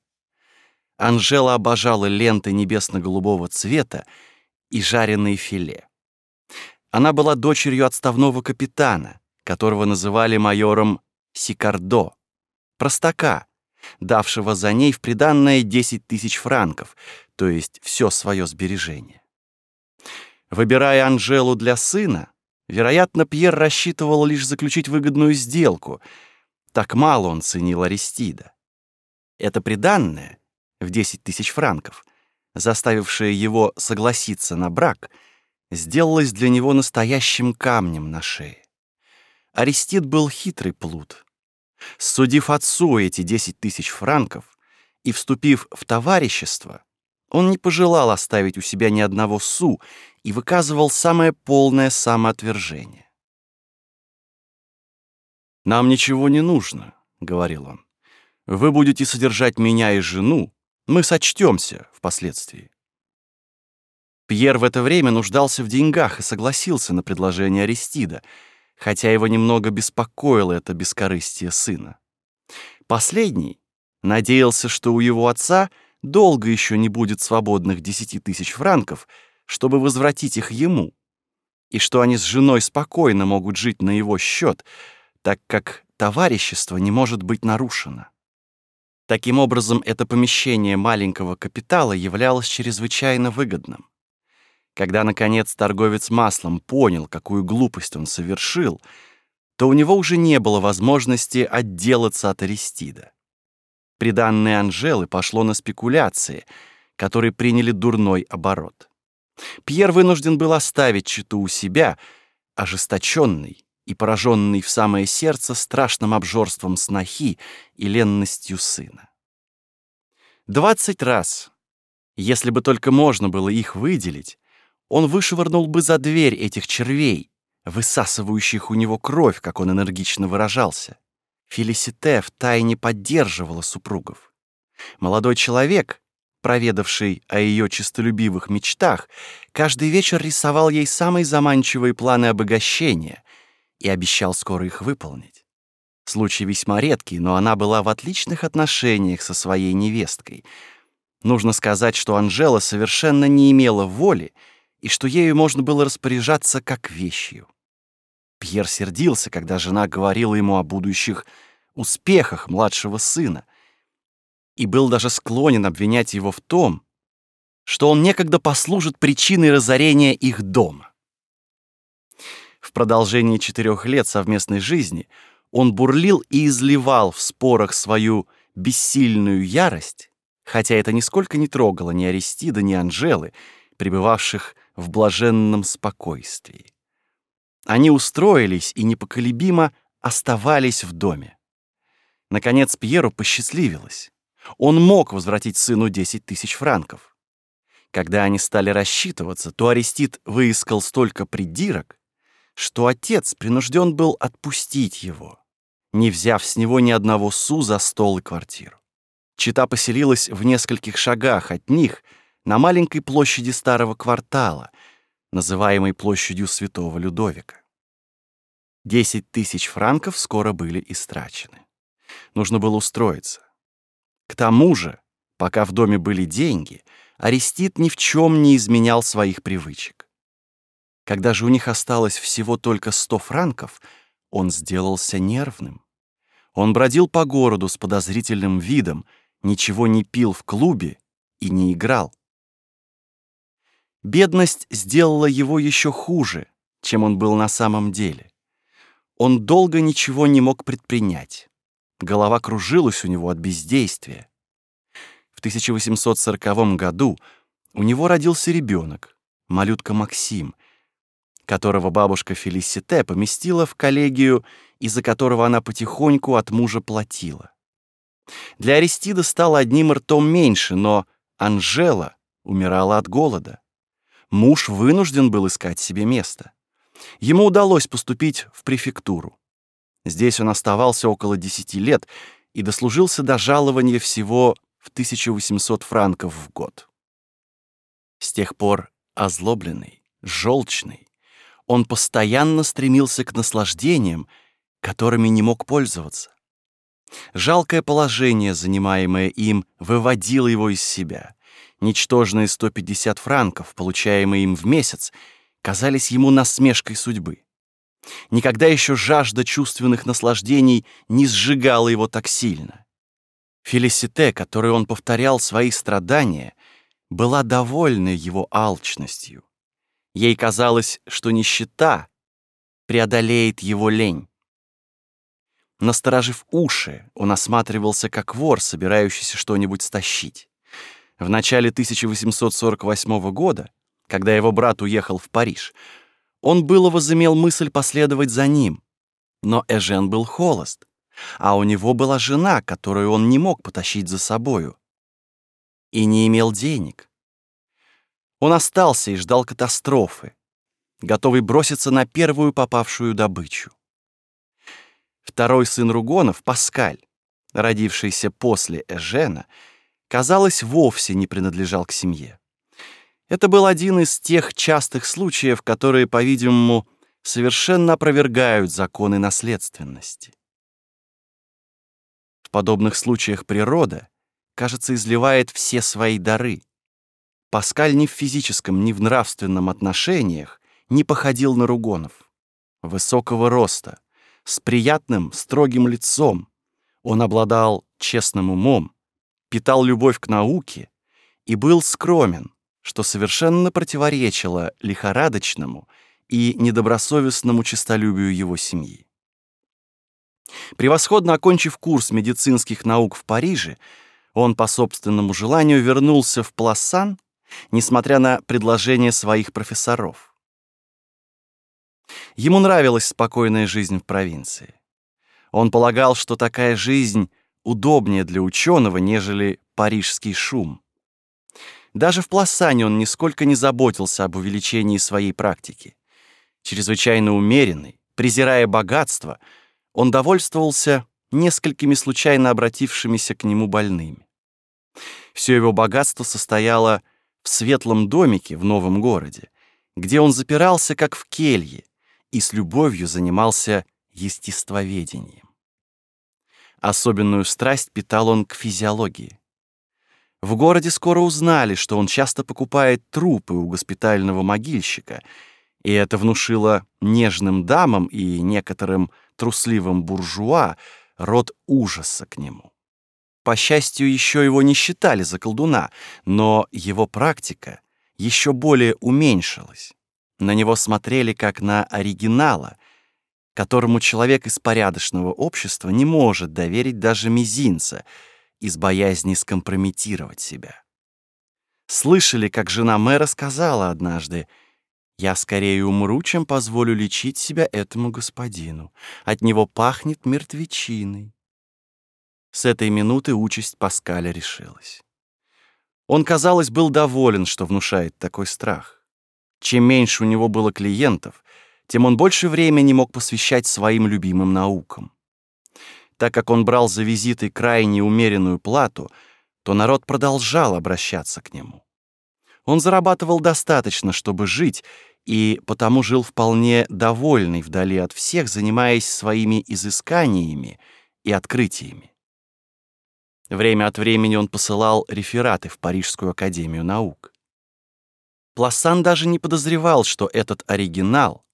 Анжела обожала ленты небесно-голубого цвета и жареные филе. Она была дочерью отставного капитана, которого называли майором Сикардо, простака, давшего за ней в приданное 10 тысяч франков, то есть все свое сбережение. Выбирая Анжелу для сына, вероятно, Пьер рассчитывал лишь заключить выгодную сделку. Так мало он ценил Аристида. Это приданное в 10 тысяч франков, заставившее его согласиться на брак, сделалось для него настоящим камнем на шее. Аристид был хитрый плут. Судив отцу эти десять тысяч франков и вступив в товарищество, он не пожелал оставить у себя ни одного су и выказывал самое полное самоотвержение. «Нам ничего не нужно», — говорил он. «Вы будете содержать меня и жену, мы сочтемся впоследствии». Пьер в это время нуждался в деньгах и согласился на предложение Аристида — хотя его немного беспокоило это бескорыстие сына. Последний надеялся, что у его отца долго еще не будет свободных десяти тысяч франков, чтобы возвратить их ему, и что они с женой спокойно могут жить на его счет, так как товарищество не может быть нарушено. Таким образом, это помещение маленького капитала являлось чрезвычайно выгодным. Когда, наконец, торговец маслом понял, какую глупость он совершил, то у него уже не было возможности отделаться от Аристида. Приданное Анжелы пошло на спекуляции, которые приняли дурной оборот. Пьер вынужден был оставить читу у себя, ожесточенный и пораженный в самое сердце страшным обжорством снохи и ленностью сына. Двадцать раз, если бы только можно было их выделить, он вышвырнул бы за дверь этих червей, высасывающих у него кровь, как он энергично выражался. Фелисите втайне поддерживала супругов. Молодой человек, проведавший о ее честолюбивых мечтах, каждый вечер рисовал ей самые заманчивые планы обогащения и обещал скоро их выполнить. Случай весьма редкий, но она была в отличных отношениях со своей невесткой. Нужно сказать, что Анжела совершенно не имела воли и что ею можно было распоряжаться как вещью. Пьер сердился, когда жена говорила ему о будущих успехах младшего сына, и был даже склонен обвинять его в том, что он некогда послужит причиной разорения их дома. В продолжении четырех лет совместной жизни он бурлил и изливал в спорах свою бессильную ярость, хотя это нисколько не трогало ни Аристида, ни Анжелы, пребывавших в блаженном спокойствии. Они устроились и непоколебимо оставались в доме. Наконец Пьеру посчастливилось. Он мог возвратить сыну 10 тысяч франков. Когда они стали рассчитываться, то Арестит выискал столько придирок, что отец принужден был отпустить его, не взяв с него ни одного су за стол и квартиру. Чита поселилась в нескольких шагах от них — на маленькой площади старого квартала, называемой площадью Святого Людовика. Десять тысяч франков скоро были истрачены. Нужно было устроиться. К тому же, пока в доме были деньги, Арестит ни в чем не изменял своих привычек. Когда же у них осталось всего только сто франков, он сделался нервным. Он бродил по городу с подозрительным видом, ничего не пил в клубе и не играл. Бедность сделала его еще хуже, чем он был на самом деле. Он долго ничего не мог предпринять. Голова кружилась у него от бездействия. В 1840 году у него родился ребенок, малютка Максим, которого бабушка Фелисите поместила в коллегию, из-за которого она потихоньку от мужа платила. Для Аристида стало одним ртом меньше, но Анжела умирала от голода. Муж вынужден был искать себе место. Ему удалось поступить в префектуру. Здесь он оставался около десяти лет и дослужился до жалования всего в 1800 франков в год. С тех пор озлобленный, желчный, он постоянно стремился к наслаждениям, которыми не мог пользоваться. Жалкое положение, занимаемое им, выводило его из себя. Ничтожные 150 франков, получаемые им в месяц, казались ему насмешкой судьбы. Никогда еще жажда чувственных наслаждений не сжигала его так сильно. Фелисите, которой он повторял свои страдания, была довольна его алчностью. Ей казалось, что нищета преодолеет его лень. Насторожив уши, он осматривался как вор, собирающийся что-нибудь стащить. В начале 1848 года, когда его брат уехал в Париж, он было возымел мысль последовать за ним. Но Эжен был холост, а у него была жена, которую он не мог потащить за собою, и не имел денег. Он остался и ждал катастрофы, готовый броситься на первую попавшую добычу. Второй сын Ругонов, Паскаль, родившийся после Эжена, казалось, вовсе не принадлежал к семье. Это был один из тех частых случаев, которые, по-видимому, совершенно опровергают законы наследственности. В подобных случаях природа, кажется, изливает все свои дары. Паскаль ни в физическом, ни в нравственном отношениях не походил на Ругонов. Высокого роста, с приятным, строгим лицом. Он обладал честным умом, питал любовь к науке и был скромен, что совершенно противоречило лихорадочному и недобросовестному честолюбию его семьи. Превосходно окончив курс медицинских наук в Париже, он по собственному желанию вернулся в Пласан несмотря на предложения своих профессоров. Ему нравилась спокойная жизнь в провинции. Он полагал, что такая жизнь удобнее для ученого, нежели парижский шум. Даже в Пласане он нисколько не заботился об увеличении своей практики. Чрезвычайно умеренный, презирая богатство, он довольствовался несколькими случайно обратившимися к нему больными. Все его богатство состояло в светлом домике в новом городе, где он запирался как в келье и с любовью занимался естествоведением. Особенную страсть питал он к физиологии. В городе скоро узнали, что он часто покупает трупы у госпитального могильщика, и это внушило нежным дамам и некоторым трусливым буржуа род ужаса к нему. По счастью, еще его не считали за колдуна, но его практика еще более уменьшилась. На него смотрели как на оригинала, которому человек из порядочного общества не может доверить даже мизинца из боязни скомпрометировать себя. Слышали, как жена мэра сказала однажды, «Я скорее умру, чем позволю лечить себя этому господину. От него пахнет мертвечиной». С этой минуты участь Паскаля решилась. Он, казалось, был доволен, что внушает такой страх. Чем меньше у него было клиентов, тем он больше времени мог посвящать своим любимым наукам. Так как он брал за визиты крайне умеренную плату, то народ продолжал обращаться к нему. Он зарабатывал достаточно, чтобы жить, и потому жил вполне довольный вдали от всех, занимаясь своими изысканиями и открытиями. Время от времени он посылал рефераты в Парижскую академию наук. Пласан даже не подозревал, что этот оригинал,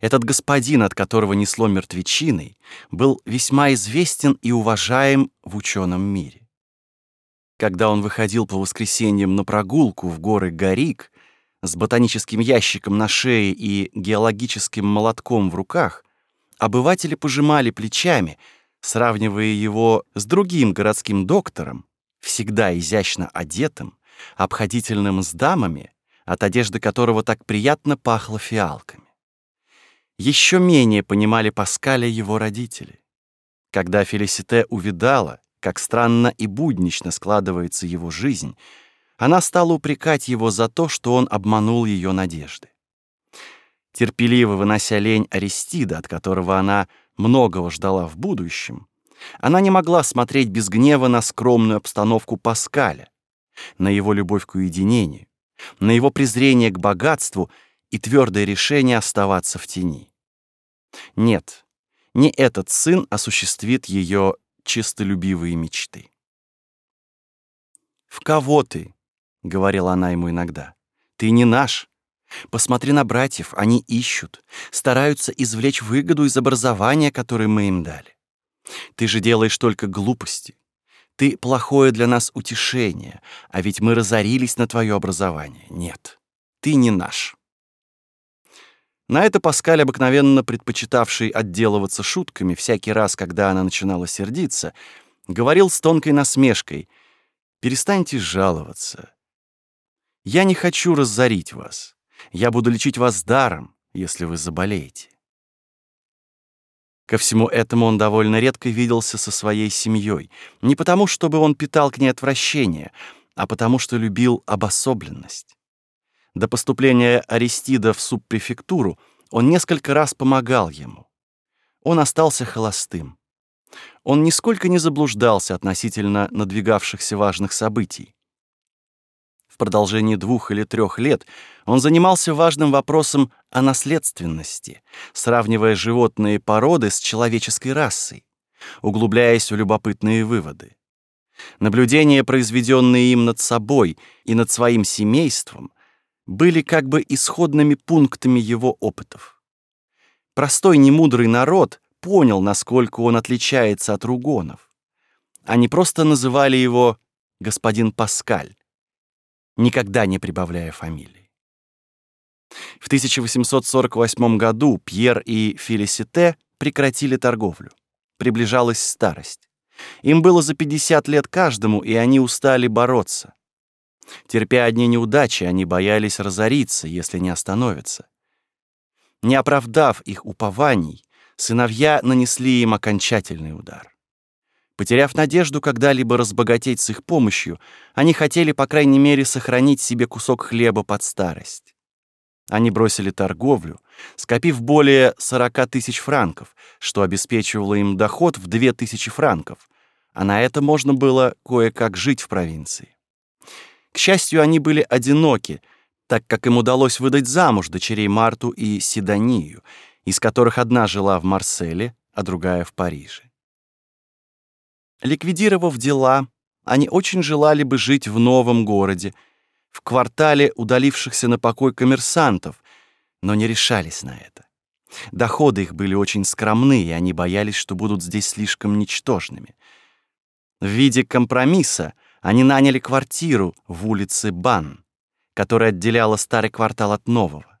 этот господин, от которого несло мертвечиной, был весьма известен и уважаем в ученом мире. Когда он выходил по воскресеньям на прогулку в горы Гарик с ботаническим ящиком на шее и геологическим молотком в руках, обыватели пожимали плечами — сравнивая его с другим городским доктором, всегда изящно одетым, обходительным с дамами, от одежды которого так приятно пахло фиалками. Еще менее понимали Паскаля его родители. Когда Фелисите увидала, как странно и буднично складывается его жизнь, она стала упрекать его за то, что он обманул ее надежды. Терпеливо вынося лень Аристида, от которого она многого ждала в будущем, она не могла смотреть без гнева на скромную обстановку Паскаля, на его любовь к уединению, на его презрение к богатству и твердое решение оставаться в тени. Нет, не этот сын осуществит ее чистолюбивые мечты. «В кого ты?» — говорила она ему иногда. «Ты не наш. Посмотри на братьев, они ищут, стараются извлечь выгоду из образования, которое мы им дали. Ты же делаешь только глупости. Ты плохое для нас утешение, а ведь мы разорились на твое образование. Нет, ты не наш». На это Паскаль, обыкновенно предпочитавший отделываться шутками всякий раз, когда она начинала сердиться, говорил с тонкой насмешкой «Перестаньте жаловаться. Я не хочу разорить вас. Я буду лечить вас даром, если вы заболеете». Ко всему этому он довольно редко виделся со своей семьей, не потому, чтобы он питал к ней отвращение, а потому, что любил обособленность. До поступления Аристида в субпрефектуру он несколько раз помогал ему. Он остался холостым. Он нисколько не заблуждался относительно надвигавшихся важных событий. В продолжении двух или трех лет он занимался важным вопросом о наследственности, сравнивая животные породы с человеческой расой, углубляясь в любопытные выводы. Наблюдения, произведенные им над собой и над своим семейством, были как бы исходными пунктами его опытов. Простой немудрый народ понял, насколько он отличается от ругонов. Они просто называли его господин Паскаль, никогда не прибавляя фамилии. В 1848 году Пьер и Фелисите прекратили торговлю. Приближалась старость. Им было за 50 лет каждому, и они устали бороться. Терпя одни неудачи, они боялись разориться, если не остановятся. Не оправдав их упований, сыновья нанесли им окончательный удар. Потеряв надежду когда-либо разбогатеть с их помощью, они хотели, по крайней мере, сохранить себе кусок хлеба под старость. Они бросили торговлю, скопив более 40 тысяч франков, что обеспечивало им доход в 2 тысячи франков, а на это можно было кое-как жить в провинции. К счастью, они были одиноки, так как им удалось выдать замуж дочерей Марту и Сидонию, из которых одна жила в Марселе, а другая в Париже. Ликвидировав дела, они очень желали бы жить в новом городе, в квартале удалившихся на покой коммерсантов, но не решались на это. Доходы их были очень скромны, и они боялись, что будут здесь слишком ничтожными. В виде компромисса они наняли квартиру в улице Бан, которая отделяла старый квартал от нового.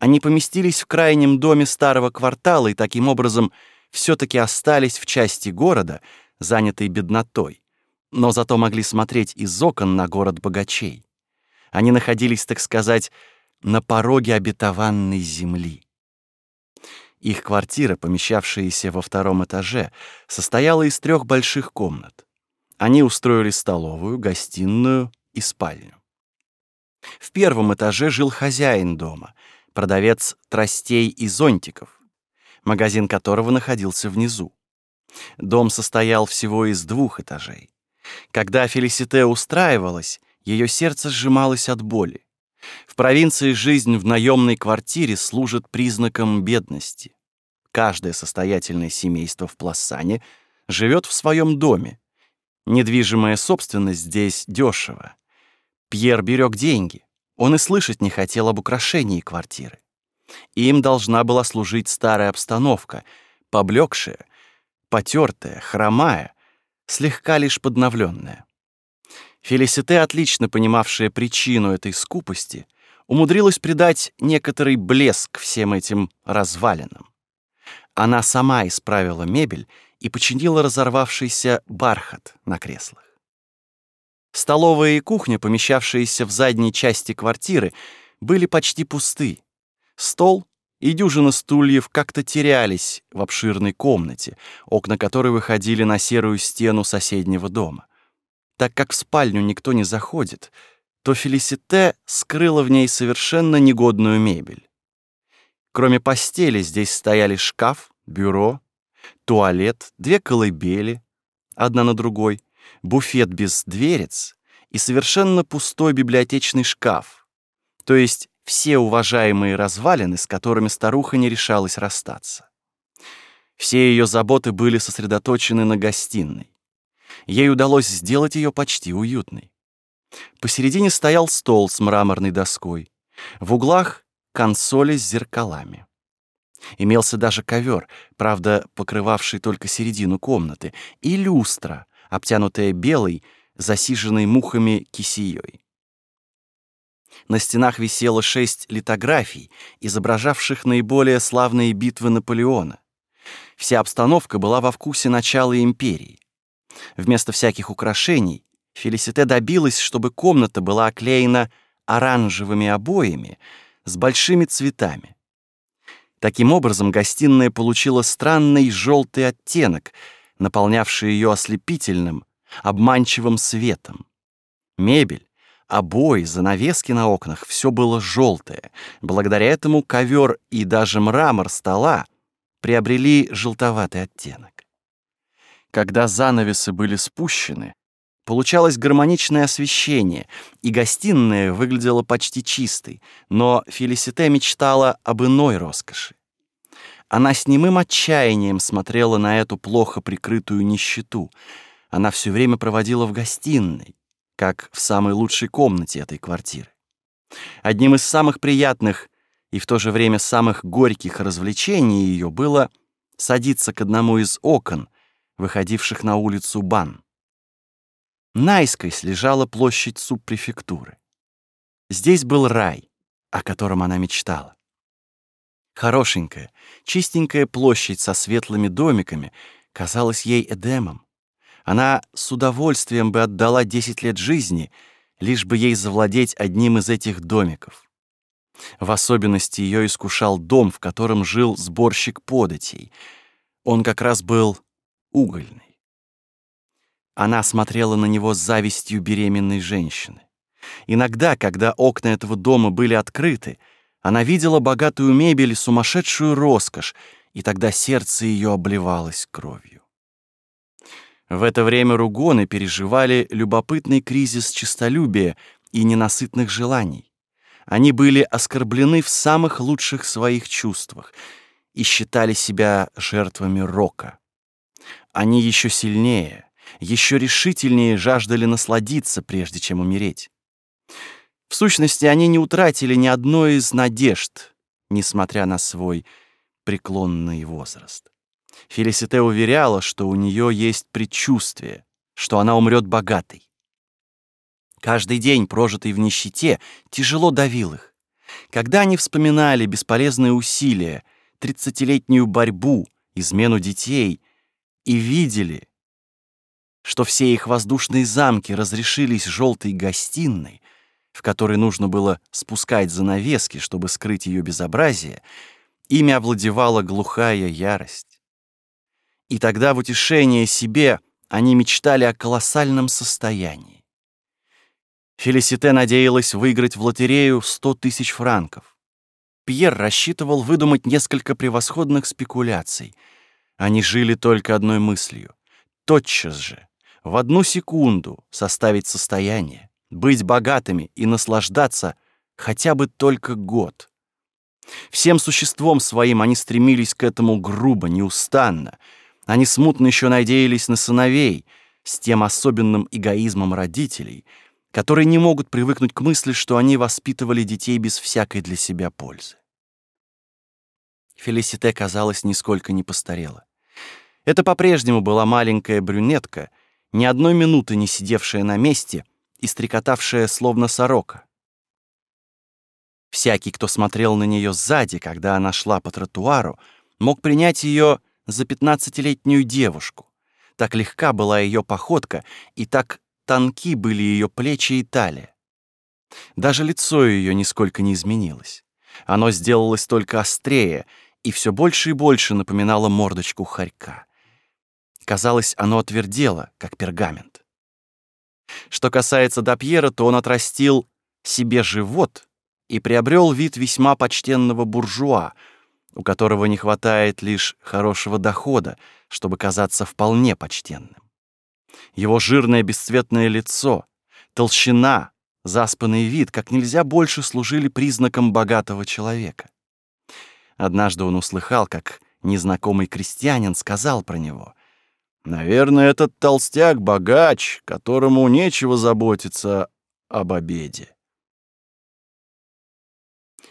Они поместились в крайнем доме старого квартала и таким образом все-таки остались в части города, занятой беднотой, но зато могли смотреть из окон на город богачей. Они находились, так сказать, на пороге обетованной земли. Их квартира, помещавшаяся во втором этаже, состояла из трех больших комнат. Они устроили столовую, гостиную и спальню. В первом этаже жил хозяин дома, продавец тростей и зонтиков, магазин которого находился внизу. Дом состоял всего из двух этажей. Когда Фелисите устраивалась, ее сердце сжималось от боли. В провинции жизнь в наемной квартире служит признаком бедности. Каждое состоятельное семейство в Плассане живет в своем доме, Недвижимая собственность здесь дешево. Пьер берег деньги. Он и слышать не хотел об украшении квартиры. Им должна была служить старая обстановка, поблекшая, потертая, хромая, слегка лишь подновленная. Фелисите, отлично понимавшая причину этой скупости, умудрилась придать некоторый блеск всем этим развалинам. Она сама исправила мебель и починила разорвавшийся бархат на креслах. Столовая и кухня, помещавшиеся в задней части квартиры, были почти пусты. Стол и дюжина стульев как-то терялись в обширной комнате, окна которой выходили на серую стену соседнего дома. Так как в спальню никто не заходит, то Фелисите скрыла в ней совершенно негодную мебель. Кроме постели здесь стояли шкаф, бюро, туалет, две колыбели, одна на другой, буфет без дверец и совершенно пустой библиотечный шкаф, то есть все уважаемые развалины, с которыми старуха не решалась расстаться. Все ее заботы были сосредоточены на гостиной. Ей удалось сделать ее почти уютной. Посередине стоял стол с мраморной доской. В углах — консоли с зеркалами. Имелся даже ковер, правда, покрывавший только середину комнаты, и люстра, обтянутая белой, засиженной мухами кисеей. На стенах висело шесть литографий, изображавших наиболее славные битвы Наполеона. Вся обстановка была во вкусе начала империи. Вместо всяких украшений Фелисите добилась, чтобы комната была оклеена оранжевыми обоями с большими цветами. Таким образом, гостиная получила странный желтый оттенок, наполнявший ее ослепительным, обманчивым светом. Мебель, обои, занавески на окнах — все было желтое. Благодаря этому ковер и даже мрамор стола приобрели желтоватый оттенок. Когда занавесы были спущены, получалось гармоничное освещение, и гостиная выглядела почти чистой, но Фелисите мечтала об иной роскоши. Она с немым отчаянием смотрела на эту плохо прикрытую нищету. Она все время проводила в гостиной, как в самой лучшей комнате этой квартиры. Одним из самых приятных и в то же время самых горьких развлечений ее было садиться к одному из окон, выходивших на улицу Бан. Наискось лежала площадь субпрефектуры. Здесь был рай, о котором она мечтала. Хорошенькая, чистенькая площадь со светлыми домиками казалась ей Эдемом. Она с удовольствием бы отдала 10 лет жизни, лишь бы ей завладеть одним из этих домиков. В особенности ее искушал дом, в котором жил сборщик податей. Он как раз был угольный. Она смотрела на него с завистью беременной женщины. Иногда, когда окна этого дома были открыты, она видела богатую мебель и сумасшедшую роскошь, и тогда сердце ее обливалось кровью. В это время ругоны переживали любопытный кризис честолюбия и ненасытных желаний. Они были оскорблены в самых лучших своих чувствах и считали себя жертвами рока. Они еще сильнее — еще решительнее жаждали насладиться, прежде чем умереть. В сущности, они не утратили ни одной из надежд, несмотря на свой преклонный возраст. Фелисите уверяла, что у нее есть предчувствие, что она умрет богатой. Каждый день, прожитый в нищете, тяжело давил их. Когда они вспоминали бесполезные усилия, тридцатилетнюю борьбу, измену детей и видели, что все их воздушные замки разрешились желтой гостиной, в которой нужно было спускать занавески, чтобы скрыть ее безобразие, ими овладевала глухая ярость. И тогда в утешение себе они мечтали о колоссальном состоянии. Фелисите надеялась выиграть в лотерею сто тысяч франков. Пьер рассчитывал выдумать несколько превосходных спекуляций. Они жили только одной мыслью — тотчас же, в одну секунду составить состояние, быть богатыми и наслаждаться хотя бы только год. Всем существом своим они стремились к этому грубо, неустанно. Они смутно еще надеялись на сыновей, с тем особенным эгоизмом родителей, которые не могут привыкнуть к мысли, что они воспитывали детей без всякой для себя пользы. Фелисите, казалось, нисколько не постарела. Это по-прежнему была маленькая брюнетка, ни одной минуты не сидевшая на месте и стрекотавшая словно сорока. Всякий, кто смотрел на нее сзади, когда она шла по тротуару, мог принять ее за пятнадцатилетнюю девушку. Так легка была ее походка и так тонки были ее плечи и талия. Даже лицо ее нисколько не изменилось. Оно сделалось только острее и все больше и больше напоминало мордочку хорька. Казалось, оно отвердело, как пергамент. Что касается Дапьера, то он отрастил себе живот и приобрел вид весьма почтенного буржуа, у которого не хватает лишь хорошего дохода, чтобы казаться вполне почтенным. Его жирное бесцветное лицо, толщина, заспанный вид как нельзя больше служили признаком богатого человека. Однажды он услыхал, как незнакомый крестьянин сказал про него. «Наверное, этот толстяк — богач, которому нечего заботиться об обеде».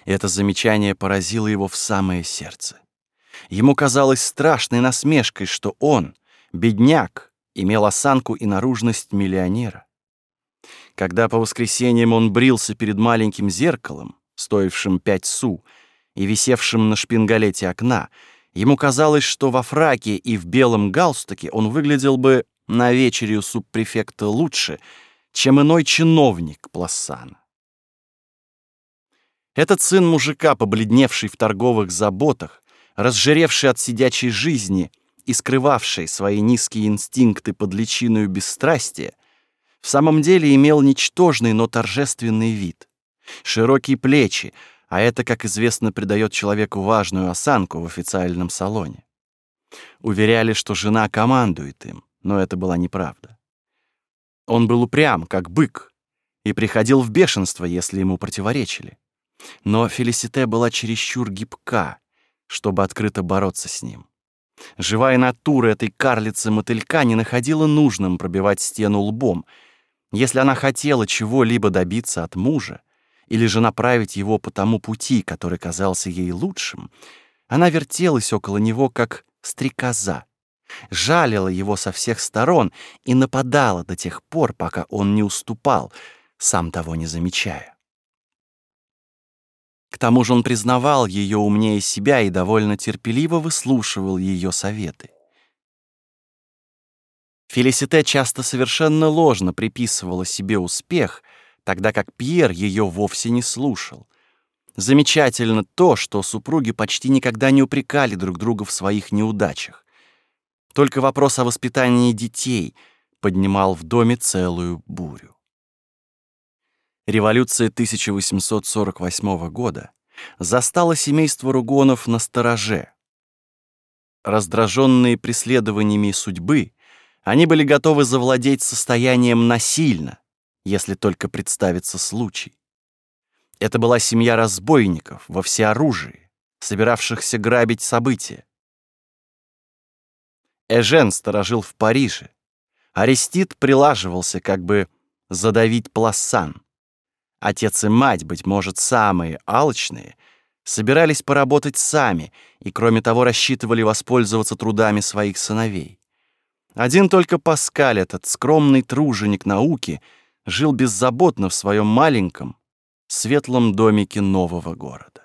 Это замечание поразило его в самое сердце. Ему казалось страшной насмешкой, что он, бедняк, имел осанку и наружность миллионера. Когда по воскресеньям он брился перед маленьким зеркалом, стоившим пять су, и висевшим на шпингалете окна, ему казалось, что во фраке и в белом галстуке он выглядел бы на вечере у субпрефекта лучше, чем иной чиновник Плассана. Этот сын мужика, побледневший в торговых заботах, разжиревший от сидячей жизни и скрывавший свои низкие инстинкты под личиною бесстрастия, в самом деле имел ничтожный, но торжественный вид. Широкие плечи, а это, как известно, придает человеку важную осанку в официальном салоне. Уверяли, что жена командует им, но это была неправда. Он был упрям, как бык, и приходил в бешенство, если ему противоречили. Но Фелисите была чересчур гибка, чтобы открыто бороться с ним. Живая натура этой карлицы-мотылька не находила нужным пробивать стену лбом — если она хотела чего-либо добиться от мужа, или же направить его по тому пути, который казался ей лучшим, она вертелась около него, как стрекоза, жалила его со всех сторон и нападала до тех пор, пока он не уступал, сам того не замечая. К тому же он признавал ее умнее себя и довольно терпеливо выслушивал ее советы. Фелисите часто совершенно ложно приписывала себе успех, тогда как Пьер ее вовсе не слушал. Замечательно то, что супруги почти никогда не упрекали друг друга в своих неудачах. Только вопрос о воспитании детей поднимал в доме целую бурю. Революция 1848 года застала семейство Ругонов на стороже. Раздраженные преследованиями судьбы, они были готовы завладеть состоянием насильно, если только представится случай. Это была семья разбойников во всеоружии, собиравшихся грабить события. Эжен сторожил в Париже. Арестит прилаживался как бы задавить Плассан. Отец и мать, быть может, самые алчные, собирались поработать сами и, кроме того, рассчитывали воспользоваться трудами своих сыновей. Один только Паскаль, этот скромный труженик науки, жил беззаботно в своем маленьком, светлом домике нового города.